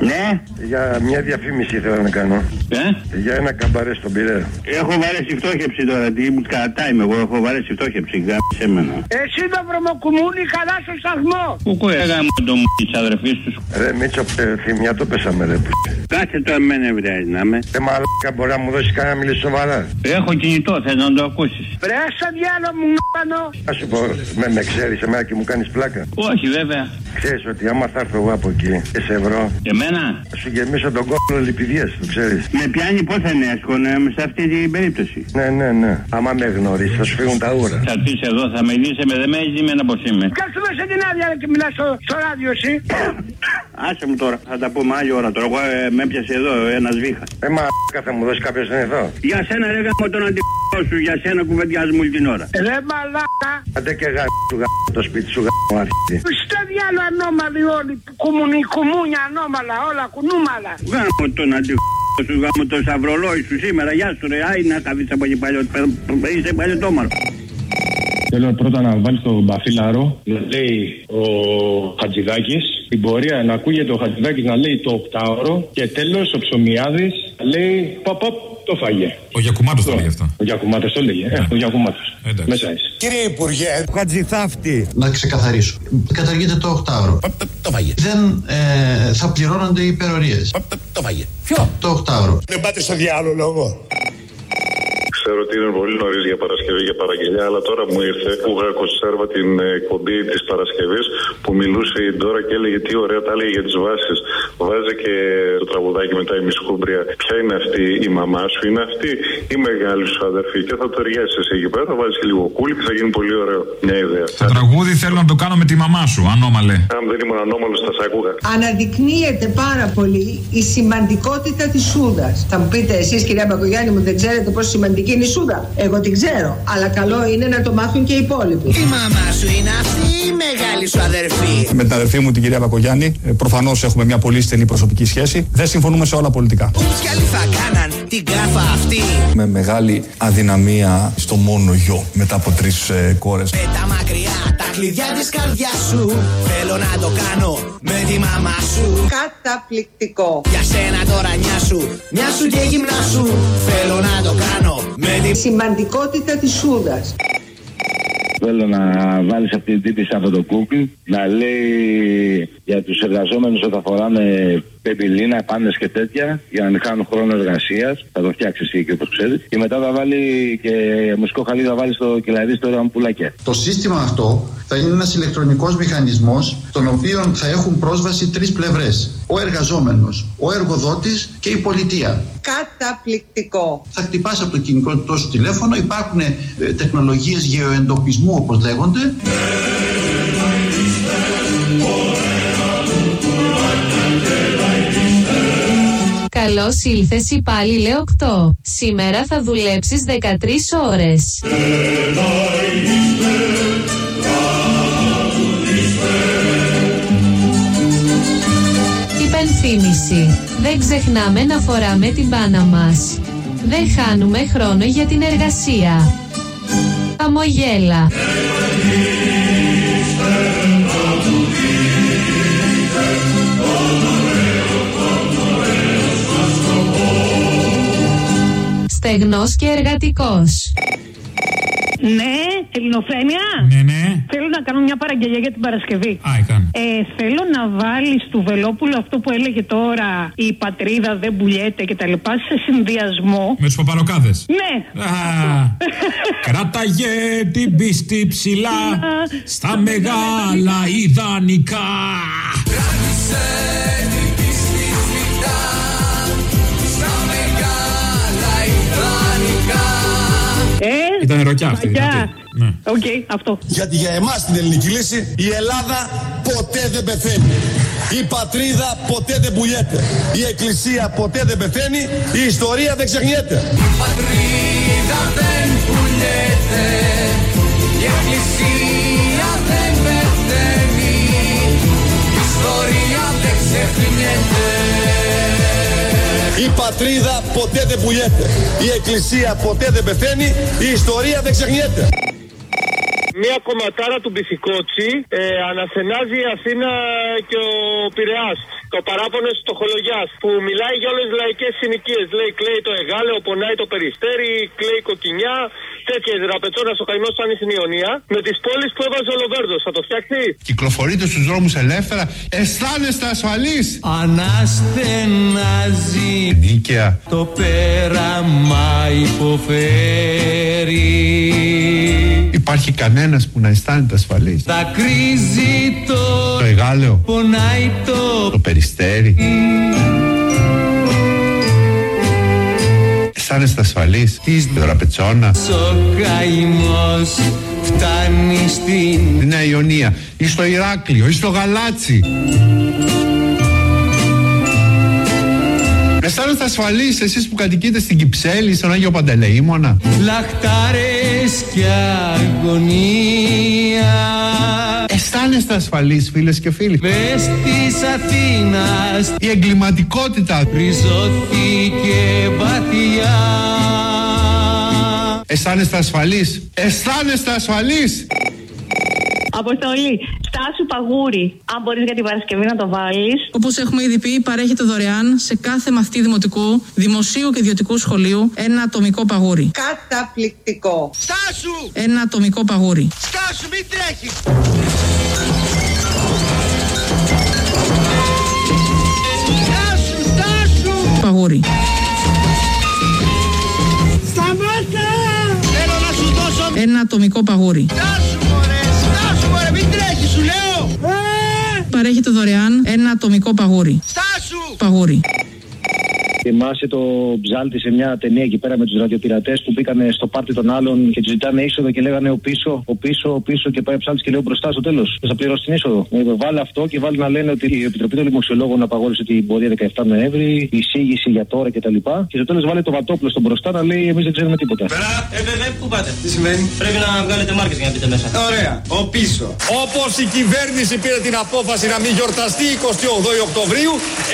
Ναι.
Για μια διαφήμιση θέλω να κάνω.
Ε;
Για ένα καμπαρέ στον Πειραιά.
Έχω βαρέσει φτώχευση τώρα. Τι μου κατά είμαι εγώ. Έχω βαρέσει φτώχευση. Γάμισε εμένα.
Εσύ το βρωμοκουμούνι καλά στο σταθμό.
Κουκού έγαμε τον μου τη αδερφή τους.
Ρε Μίτσο, ε, θυμιατό πέσαμε ρε. που.
Κάτσε το εμένα ευρέάζει να είμαι.
Ε, μαλάκα μπορεί να μου δώσεις κανένα να μιλήσει σοβαρά.
Έχω κινητό, θες να το ακούσεις.
Πρέστα διάλο μου πάνω.
Α σου πω, με, με ξέρεις εμένα και μου κάνεις πλάκα.
Όχι βέβαια.
Ξέρεις ότι άμα θα έρθω εγώ από εκεί και σε ευρώ,
Εμένα;
Θα σου γεμίσω τον κόλλο λιπηδίας, το ξέρεις.
Με πιάνει πώς θα είναι εύκολο σε αυτή την περίπτωση.
Ναι, ναι, ναι. Άμα με γνωρίσει, θα σου φύγουν τα ούρα.
Θα πεις εδώ, θα με δει, με δεν με έχει δει με ένα πώ είμαι.
Κάτσε μέσα την άδεια ρε, και μιλάς στο, στο ράδιο εσύ.
Άσε μου τώρα, θα τα πούμε άλλη ώρα τώρα. Εγώ ε, με έπιασε εδώ ένας βήχας.
Ε, μα θα μου δώσεις κάποιος να εδώ.
Για σένα ρε γάμο τον αντιπρό σου, για σένα κουβεντιάζει μου όλη την ώρα.
Ρε μαλάκα.
Αντέ και γάμο του γάμο το σπίτι σου γάμο αρχίδι.
Στο διάλο ανώμαλοι όλοι. Κουμουνι, κουμούνια ανώμαλα, όλα κουνούμαλα.
Γάμο τον αντιπρό σου, γάμο το σαυρολόι σου σήμερα. Γεια σου ρε, άι να καθίσει από εκεί παλιό. Είσαι παλιωτόμαρο.
Θέλω πρώτα να βάλεις τον Μπαφίλαρο να λέει ο Χατζηδάκης. Την πορεία να ακούγεται ο Χατζηδάκης να λέει το οκτάωρο. Και τέλος ο Ψωμιάδης λέει παπ, παπ, το φάγε.
Ο Γιακουμάτος το λέει αυτό.
Ο Γιακουμάτος το λέγε. Ε, ο Γιακουμάτος.
Εντάξει.
Μέσα είσαι.
Κύριε Υπουργέ,
Χατζηθάφτη. Να ξεκαθαρίσω. Καταργείται το οκτάωρο.
το φάγε.
Δεν ε, θα πληρώνονται οι υπερορίες.
Το φάγε. Ποιο;
Το οκτάωρο.
Δεν πάτε στο διάλογο.
Ξέρω ότι είναι πολύ νωρίς για Παρασκευή για παραγγελιά, αλλά τώρα μου ήρθε που είχα κονσέρβα την ε, εκπομπή της Παρασκευής που μιλούσε η Ντόρα και έλεγε τι ωραία τα έλεγε για τις βάσεις. Βάζει και το τραγουδάκι μετά η Μισκούμπρια. Ποια είναι αυτή η μαμά σου, είναι αυτή η μεγάλη σου αδερφή. Και θα το ταιριάσεις εσύ εκεί πέρα, θα βάζει και λίγο κούλι και θα γίνει πολύ ωραίο. Μια ιδέα.
Το τραγούδι θέλω να το κάνω με τη μαμά σου, ανώμαλε.
Αν δεν ήμουν ανώμαλος, θα σ' άκουγα.
Αναδεικνύεται πάρα πολύ η σημαντικότητα της Σούδας. Θα μου πείτε εσείς κυρία Μπακογιάννη μου δεν ξέρετε πόσο σημαντική είναι η Σούδα. Εγώ την ξέρω. Αλλά καλό είναι να το μάθουν και οι υπόλοιποι.
Η μαμά σου είναι αυτή η μεγάλη σου αδερφή.
Με την αδερφή μου την κυρία Βακογιάννη, προφανώς έχουμε μια πολύ στενή προσωπική σχέση. Δεν συμφωνούμε σε όλα πολιτικά.
Ούψ κι άλλοι θα κάναν την κάφα αυτή.
Με μεγάλη αδυναμία στο μόνο γιο μετά από τρεις ε, κόρες.
Πέτα μακριά τα κλειδιά της καρδιάς σου. Θέλω να το κάνω με τη μαμά σου.
Καταπληκτικό.
Για σένα τώρα νιά σου, νιά σου και γυμνά σου. Θέλω να το κάνω με τη
Σημαντικότητα της Σούδας.
Θέλω να βάλεις αυτή την τύπη σε αυτό το κούκλι να λέει για τους εργαζόμενους όταν φοράνε πεμπιλίνα, πάνες και τέτοια για να μην χάνουν χρόνο εργασίας Θα το φτιάξεις εσύ και όπως ξέρεις Και μετά θα βάλει και μουσικό χαλί θα βάλεις στο κελαρί στο ραμπουλάκια.
Το σύστημα αυτό θα είναι ένας ηλεκτρονικός μηχανισμός τον οποίο θα έχουν πρόσβαση τρεις πλευρές. Ο εργαζόμενος, ο εργοδότης και η πολιτεία.
Καταπληκτικό.
Θα χτυπάς από το κινητό σου τηλέφωνο, υπάρχουν ε, τεχνολογίες γεωεντοπισμού όπως λέγονται.
Καλώς ήλθες υπάλληλε 8. Σήμερα θα δουλέψεις 13 ώρες. Υπενθύμηση. Δεν ξεχνάμε να φοράμε την μπάνα μας. Δεν χάνουμε χρόνο για την εργασία. Αμογέλα. στεγνός και εργατικός.
Ναι, ελληνοφρένια.
Ναι, ναι.
Θέλω να κάνω μια παραγγελία για την Παρασκευή.
Α, έκανε.
Ε, θέλω να βάλεις του Βελόπουλου αυτό που έλεγε τώρα η πατρίδα δεν πουλιέται και τα λοιπά σε συνδυασμό.
Με τους παπαροκάδες.
Ναι.
Α, κράταγε την πίστη ψηλά στα μεγάλα ιδανικά.
Ε,
Ήταν ροκιά αυτή.
Μαγιά.
δυνατή. Ναι.
Οκ, αυτό.
Γιατί για εμάς την ελληνική λύση η Ελλάδα ποτέ δεν πεθαίνει. Η πατρίδα ποτέ δεν πουλιέται. Η εκκλησία ποτέ δεν πεθαίνει. Η ιστορία δεν ξεχνιέται.
πατρίδα δεν πουλιέται Η εκκλησία δεν πεθαίνει Η ιστορία δεν ξεχνιέται
Η πατρίδα ποτέ δεν πουλιέται. Η εκκλησία ποτέ δεν πεθαίνει. Η ιστορία δεν ξεχνιέται.
Μία κομματάρα του Μπιφικότσι ε, αναστενάζει η Αθήνα και ο Πειραιάς. Το παράπονο στο Χολογιάς που μιλάει για όλες τις λαϊκές συνοικίες. Λέει κλαίει το Εγάλεο, πονάει το Περιστέρι, κλαίει η Κοκκινιά. Τέτοια δραπετσόνα ο καημό φτάνει στην Ιωνία. Με τις πόλεις που έβαζε ο Λοβέρδος. Θα το φτιάξει.
Κυκλοφορείτε στους δρόμους ελεύθερα. Αισθάνεστε ασφαλείς.
Αναστενάζει
Νίκαια.
το πέραμα υποφέρει
Υπάρχει κανένας που να αισθάνεται ασφαλής.
Δακρύζει το
Το Εγάλεο.
πονάει το
Το Περιστέρι. Αισθάνεστε ασφαλείς. Της Δραπετσόνα.
ο καημός φτάνει στην
Στη Νέα Ιωνία. Ή στο Ηράκλειο. Ή στο Γαλάτσι. Αισθάνεστε ασφαλείς εσείς που κατοικείτε στην Κυψέλη, στον Άγιο Παντελεήμονα.
λαχτάρες και αγωνία
Αισθάνεστε ασφαλείς φίλες και φίλοι.
Πες της Αθήνας
Η εγκληματικότητα.
ριζώθηκε βαθιά
Αισθάνεστε ασφαλείς. Αισθάνεστε ασφαλείς.
Αποστολή, στάσου παγούρι. Αν μπορείς για την Παρασκευή να το βάλεις.
Όπως έχουμε ήδη πει, παρέχεται δωρεάν σε κάθε μαθητή δημοτικού, δημοσίου και ιδιωτικού σχολείου ένα ατομικό παγούρι.
Καταπληκτικό.
Στάσου!
Ένα ατομικό παγούρι.
Στάσου, μην τρέχεις! Στάσου, στάσου!
Παγούρι.
Σταμάτα! Θέλω να σου δώσω...
Ένα ατομικό παγούρι.
Στάσου, σου λέω! Ε!
Παρέχεται δωρεάν ένα ατομικό παγούρι.
Στάσου!
Παγούρι.
Θυμάσαι το ψάλτη σε μια ταινία εκεί πέρα με τους ραδιοπειρατές που μπήκανε στο πάρτι των άλλων και τους ζητάνε είσοδο και λέγανε ο πίσω, ο πίσω, ο πίσω και πάει ο ψάλτη και λέει ο μπροστά στο τέλος. Θα πληρώσει την είσοδο. Ε, βάλε αυτό και βάλει να λένε ότι η Επιτροπή των Δημοσιολόγων απαγόρευσε την πορεία 17 Νοέμβρη, η εισήγηση για τώρα κτλ. Και, και στο τέλος βάλε το βατόπλο στον μπροστά να λέει εμείς δεν ξέρουμε τίποτα.
Ε, βέβαια, πού πάτε; Τι σημαίνει; Πρέπει να βγάλετε μάρκες για να μπείτε μέσα.
Ωραία, ο πίσω. Όπως η κυβέρνηση πήρε την απόφαση να μην γιορταστεί 28 Οκτωβρίου,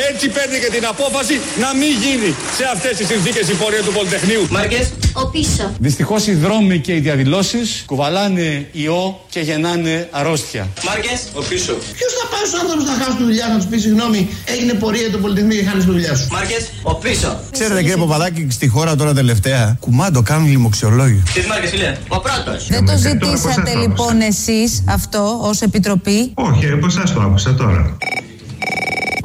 έτσι παίρνει και την απόφαση να μην γίνει σε αυτές τις συνθήκες η πορεία του Πολυτεχνείου;
Μάρκες.
Ο πίσω.
Δυστυχώς οι δρόμοι και οι διαδηλώσεις κουβαλάνε ιό και γεννάνε αρρώστια.
Μάρκες. Ο πίσω.
Ποιος θα πάει στους άνθρωπου να χάσουν τη δουλειά να τους πεις συγγνώμη, έγινε πορεία το Πολυτεχνείο και χάνει τη δουλειά σου.
Μάρκες. Ο πίσω.
Ξέρετε κύριε Παπαδάκη, στη χώρα τώρα τελευταία κουμάντο κάνουν λοιμοξιολόγιο.
Τις μάρκες, φίλε. Ο πρώτος.
Δεν το ζητήσατε λοιπόν εσείς αυτό ως Επιτροπή;
Όχι, από εσά το άκουσα τώρα.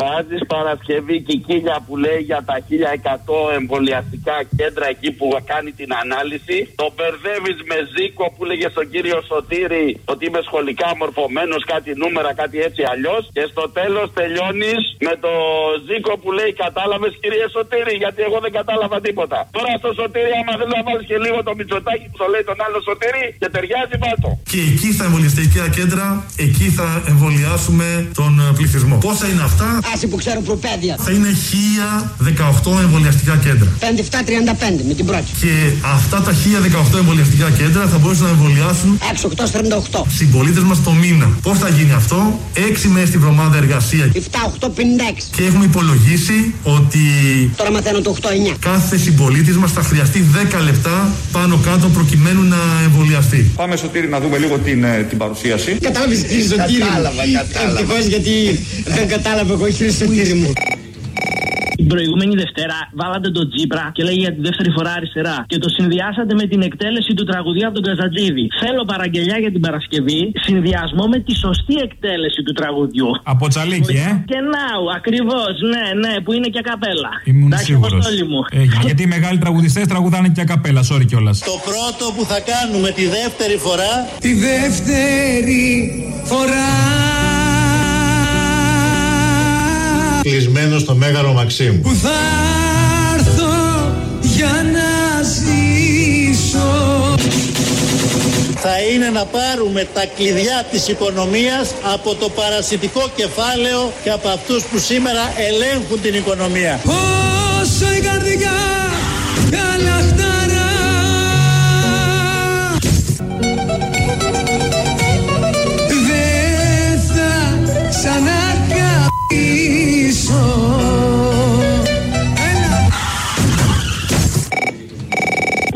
Βάζει Παρασκευή και κίλια που λέει για τα 1100 εμβολιαστικά κέντρα εκεί που κάνει την ανάλυση. Το μπερδεύεις με Ζήκο που λέγε στον κύριο Σωτήρη ότι είμαι σχολικά μορφωμένος, κάτι νούμερα, κάτι έτσι αλλιώς. Και στο τέλος τελειώνεις με το Ζήκο που λέει Κατάλαβες κύριε Σωτήρη, γιατί εγώ δεν κατάλαβα τίποτα. Τώρα στο Σωτήρη, άμα δεν να βάλεις και λίγο το μυτσοτάκι που το λέει τον άλλο Σωτήρη και ταιριάζει πάτο.
Και εκεί στα εμβολιαστικά κέντρα, εκεί θα εμβολιάσουμε τον ε, πληθυσμό. Πόσα είναι αυτά,
Άσοι που ξέρουν προπαίδεια.
θα είναι 1018 εμβολιαστικά κέντρα.
57-35 με την πρώτη.
Και αυτά τα 1018 εμβολιαστικά κέντρα θα μπορούσαν να εμβολιάσουν
6-8-48.
συμπολίτες μας το μήνα. Πώς θα γίνει αυτό, 6 μέρες τη βδομάδα εργασία.
7-8-56.
Και έχουμε υπολογίσει ότι
Τώρα μαθαίνω το 8-9.
κάθε συμπολίτης μας θα χρειαστεί 10 λεπτά πάνω κάτω προκειμένου να εμβολιαστεί.
Πάμε Σωτήρη να δούμε λίγο την, ε, την παρουσίαση.
Κατάλαβες κύριε Σωτήρη μου.
Κατάλαβα, κατάλαβα.
Ευτυχώς γιατί δεν κατάλαβα εγώ κύριε Σωτήρη μου.
Την προηγούμενη Δευτέρα βάλατε τον Τζίπρα και λέει για τη δεύτερη φορά αριστερά. Και το συνδυάσατε με την εκτέλεση του τραγουδίου από τον Καζατζίδη. Θέλω παραγγελιά για την Παρασκευή, συνδυασμό με τη σωστή εκτέλεση του τραγουδιού.
Από τσαλίκι, ε.
Και ναου, ακριβώς, ναι, ναι, που είναι και καπέλα.
Ήμουν
Εντάξει,
σίγουρος.
Αποστόλη μου.
γιατί οι μεγάλοι τραγουδιστές τραγουδάνε και ακαπέλα, sorry κιόλας.
Το πρώτο που θα κάνουμε τη δεύτερη φορά
Τη δεύτερη φορά
Κλεισμένο στο Μέγαρο Μαξίμου.
που θα έρθω για να ζήσω
θα είναι να πάρουμε τα κλειδιά της οικονομίας από το παρασιτικό κεφάλαιο και από αυτούς που σήμερα ελέγχουν την οικονομία.
Όσο η καρδιά καλαχταρά Δεν θα ξανακαπήσω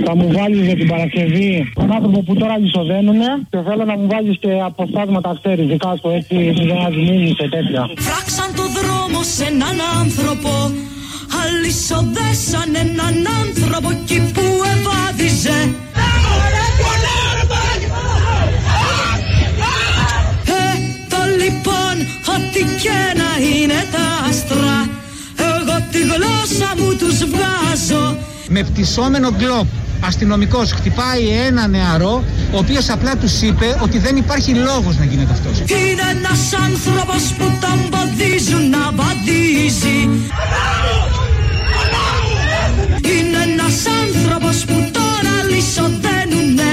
Θα μου βάλεις για την Παρασκευή τον άνθρωπο που τώρα ισοδένουνε και θέλω να μου βάλεις και αποσπάσματα ξέρεις δικά σου έτσι για να δίνεις και τέτοια.
Φράξαν το δρόμο σε έναν άνθρωπο Αλυσοδέσαν έναν άνθρωπο εκεί που ευάδιζε ό,τι και να είναι τα άστρα Εγώ τη γλώσσα μου τους βγάζω.
Με πτυσσόμενο γκλόπ αστυνομικός χτυπάει ένα νεαρό, ο οποίος απλά τους είπε ότι δεν υπάρχει λόγος να γίνεται αυτός.
Είναι ένας άνθρωπος που τον εμποδίζουν να βαδίζει. Είναι ένας άνθρωπος που τώρα λυσοδένουνε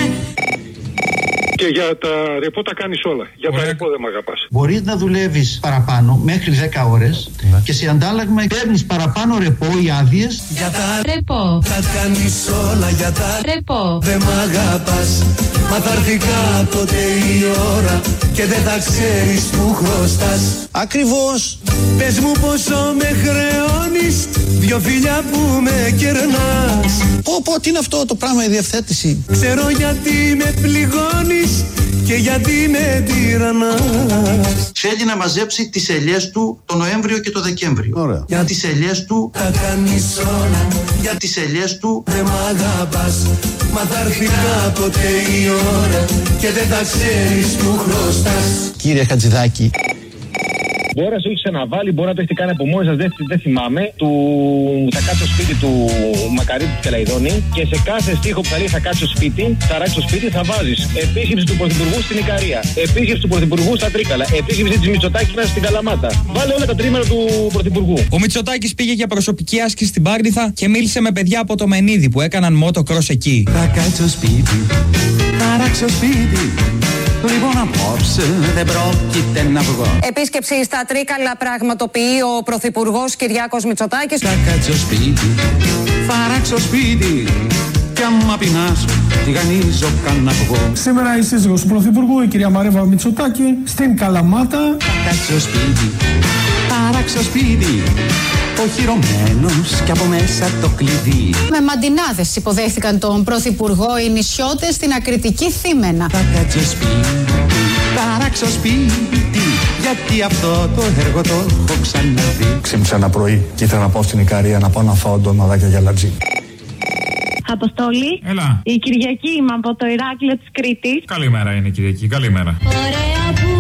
Και για τα ρεπό τα κάνεις όλα. Για τα ρεπό δεν με αγαπάς.
Μπορείς να δουλεύεις παραπάνω μέχρι 10 ώρες και σε αντάλλαγμα παίρνεις παραπάνω ρεπό ή άδειες.
Για τα
Ρεπό.
τα κάνεις όλα για τα
Ρεπό.
Δεν μ' αγαπάς Μα θα έρθει κάποτε η ώρα Και δεν θα ξέρεις που χρωστάς
Ακριβώς.
Πες μου πόσο με χρεώνεις Δυο φιλιά που με κερνάς
Πω πω τι είναι αυτό το πράγμα η διευθέτηση;
Ξέρω γιατί με πληγώνεις Και γιατί με τυραννάς
Θέλει να μαζέψει τις ελιές του το Νοέμβριο και το Δεκέμβριο.
Ωραία.
Για τις ελιές του.
Τα κάνεις όλα
Για τις ελιές του.
Δεν μ' αγαπάς Μα θα έρθει κάποτε η ώρα Και δεν θα ξέρεις που χρωστάς
Κύριε Χατζηδάκη.
Μπορεί να σου έχει ξαναβάλει, μπορεί να το έχετε κάνει από μόνοι σας, δεν, δεν θυμάμαι. Του θα κάτσω σπίτι του Μακαρίτη του Κελαϊδόνη και σε κάθε στίχο που θα λέει θα κάτσω σπίτι, θα ράξει το σπίτι, θα βάζεις επίσκεψη του Πρωθυπουργού στην Ικαρία, επίσκεψη του Πρωθυπουργού στα Τρίκαλα, επίσκεψη της Μητσοτάκης μέσα στην Καλαμάτα. Βάλε όλα τα τρίμερα του Πρωθυπουργού.
Ο Μητσοτάκης πήγε για προσωπική άσκηση στην Πάρνηθα και μίλησε με παιδιά από το Μενίδη που έκαναν motocross εκεί.
Θα κάτσω σπίτι, θα ράξω σπίτι Λοιπόν απόψε δεν πρόκειται να βγω
Επίσκεψη στα Τρίκαλα πραγματοποιεί ο Πρωθυπουργός Κυριάκος Μητσοτάκης.
Θα κάτσω σπίτι, θα ράξω σπίτι Κι άμα πεινάσω, τηγανίζω κανένα αυγό
Σήμερα η σύζυγος του Πρωθυπουργού, η κυρία Μαρέβα Μητσοτάκη, στην Καλαμάτα.
Θα κάτσω σπίτι, θα ράξω σπίτι Οχυρωμένος κι από μέσα το κλειδί
Με μαντινάδες υποδέχθηκαν τον Πρωθυπουργό οι νησιώτες στην ακριτική θύμενα.
Θα κάτσω σπίτι, θα ράξω σπίτι Γιατί αυτό το έργο το έχω ξαναδεί
Ξύπνησα ένα πρωί και ήθελα να πάω στην Ικαρία να πάω να φάω ντοναδάκια για λατζί.
Αποστόλη.
Έλα.
Η Κυριακή είμαι από το Ηράκλειο της Κρήτης.
Καλημέρα είναι Κυριακή, καλημέρα.
Ωραία που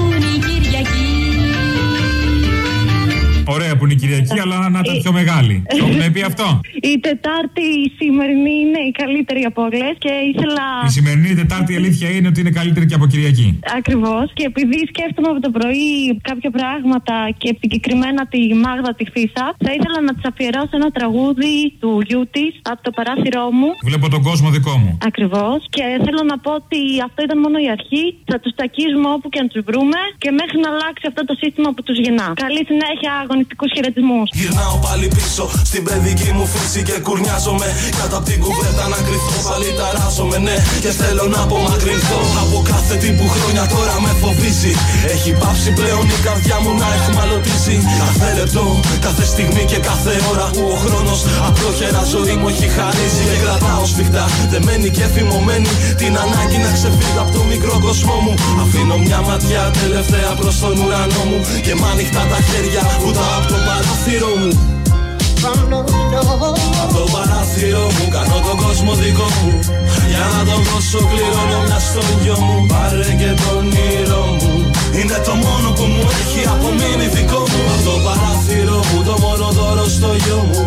Ωραία που είναι η Κυριακή, αλλά να ήταν πιο μεγάλη. Το έχουν πει αυτό;
Η Τετάρτη η σημερινή είναι η καλύτερη από όλες και ήθελα.
Η σημερινή Τετάρτη η αλήθεια είναι ότι είναι καλύτερη και από Κυριακή.
Ακριβώς. Και επειδή σκέφτομαι από το πρωί κάποια πράγματα και συγκεκριμένα τη Μάγδα τη Φίσα, θα ήθελα να της αφιερώσω ένα τραγούδι του γιού της από το παράθυρό μου.
Βλέπω τον κόσμο δικό μου.
Ακριβώς. Και θέλω να πω ότι αυτό ήταν μόνο η αρχή. Θα τους τακίζουμε όπου και αν τους βρούμε και μέχρι να αλλάξει αυτό το σύστημα που τους γεννά. Καλή συνέχεια, αγωνιστικού χαιρετισμού.
Γυρνάω πάλι πίσω στην παιδική μου φύση και κουρνιάζομαι. Κάτω απ' την κουβέρτα να κρυφτώ πάλι ταράζομαι. Ναι Και θέλω να απομακρυνθώ. Από κάθε τι που χρόνια τώρα με φοβίζει. Έχει πάψει πλέον η καρδιά μου να εχμαλωτήσει Κάθε λεπτό, κάθε στιγμή και κάθε ώρα που ο χρόνος απλόχερα ζωή μου έχει χαρίσει. Και κρατάω σφιχτά, δεμένη και φημωμένη την ανάγκη να ξεφύγω από το μικρό κόσμο μου. Αφήνω μια ματιά τελευταία προς τον ουρανό μου. Και μ' ανοιχτά τα χέρια ούτα από το παράθυρο μου.
Από το παράθυρο μου κάνω τον κόσμο δικό μου. Για να τον δώσω πληρώνω μια στο γιο μου. Πάρε και τον ήρω μου. Είναι το μόνο που μου έχει απομείνει δικό μου. Από το παράθυρο μου το μόνο δώρο στο γιο μου.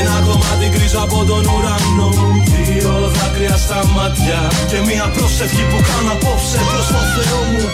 Ένα κομμάτι γκρίζα από τον ουρανό μου. Δύο δάκρυα στα μάτια Και μια πρόσευχη που κάνω απόψε προς το Θεό μου.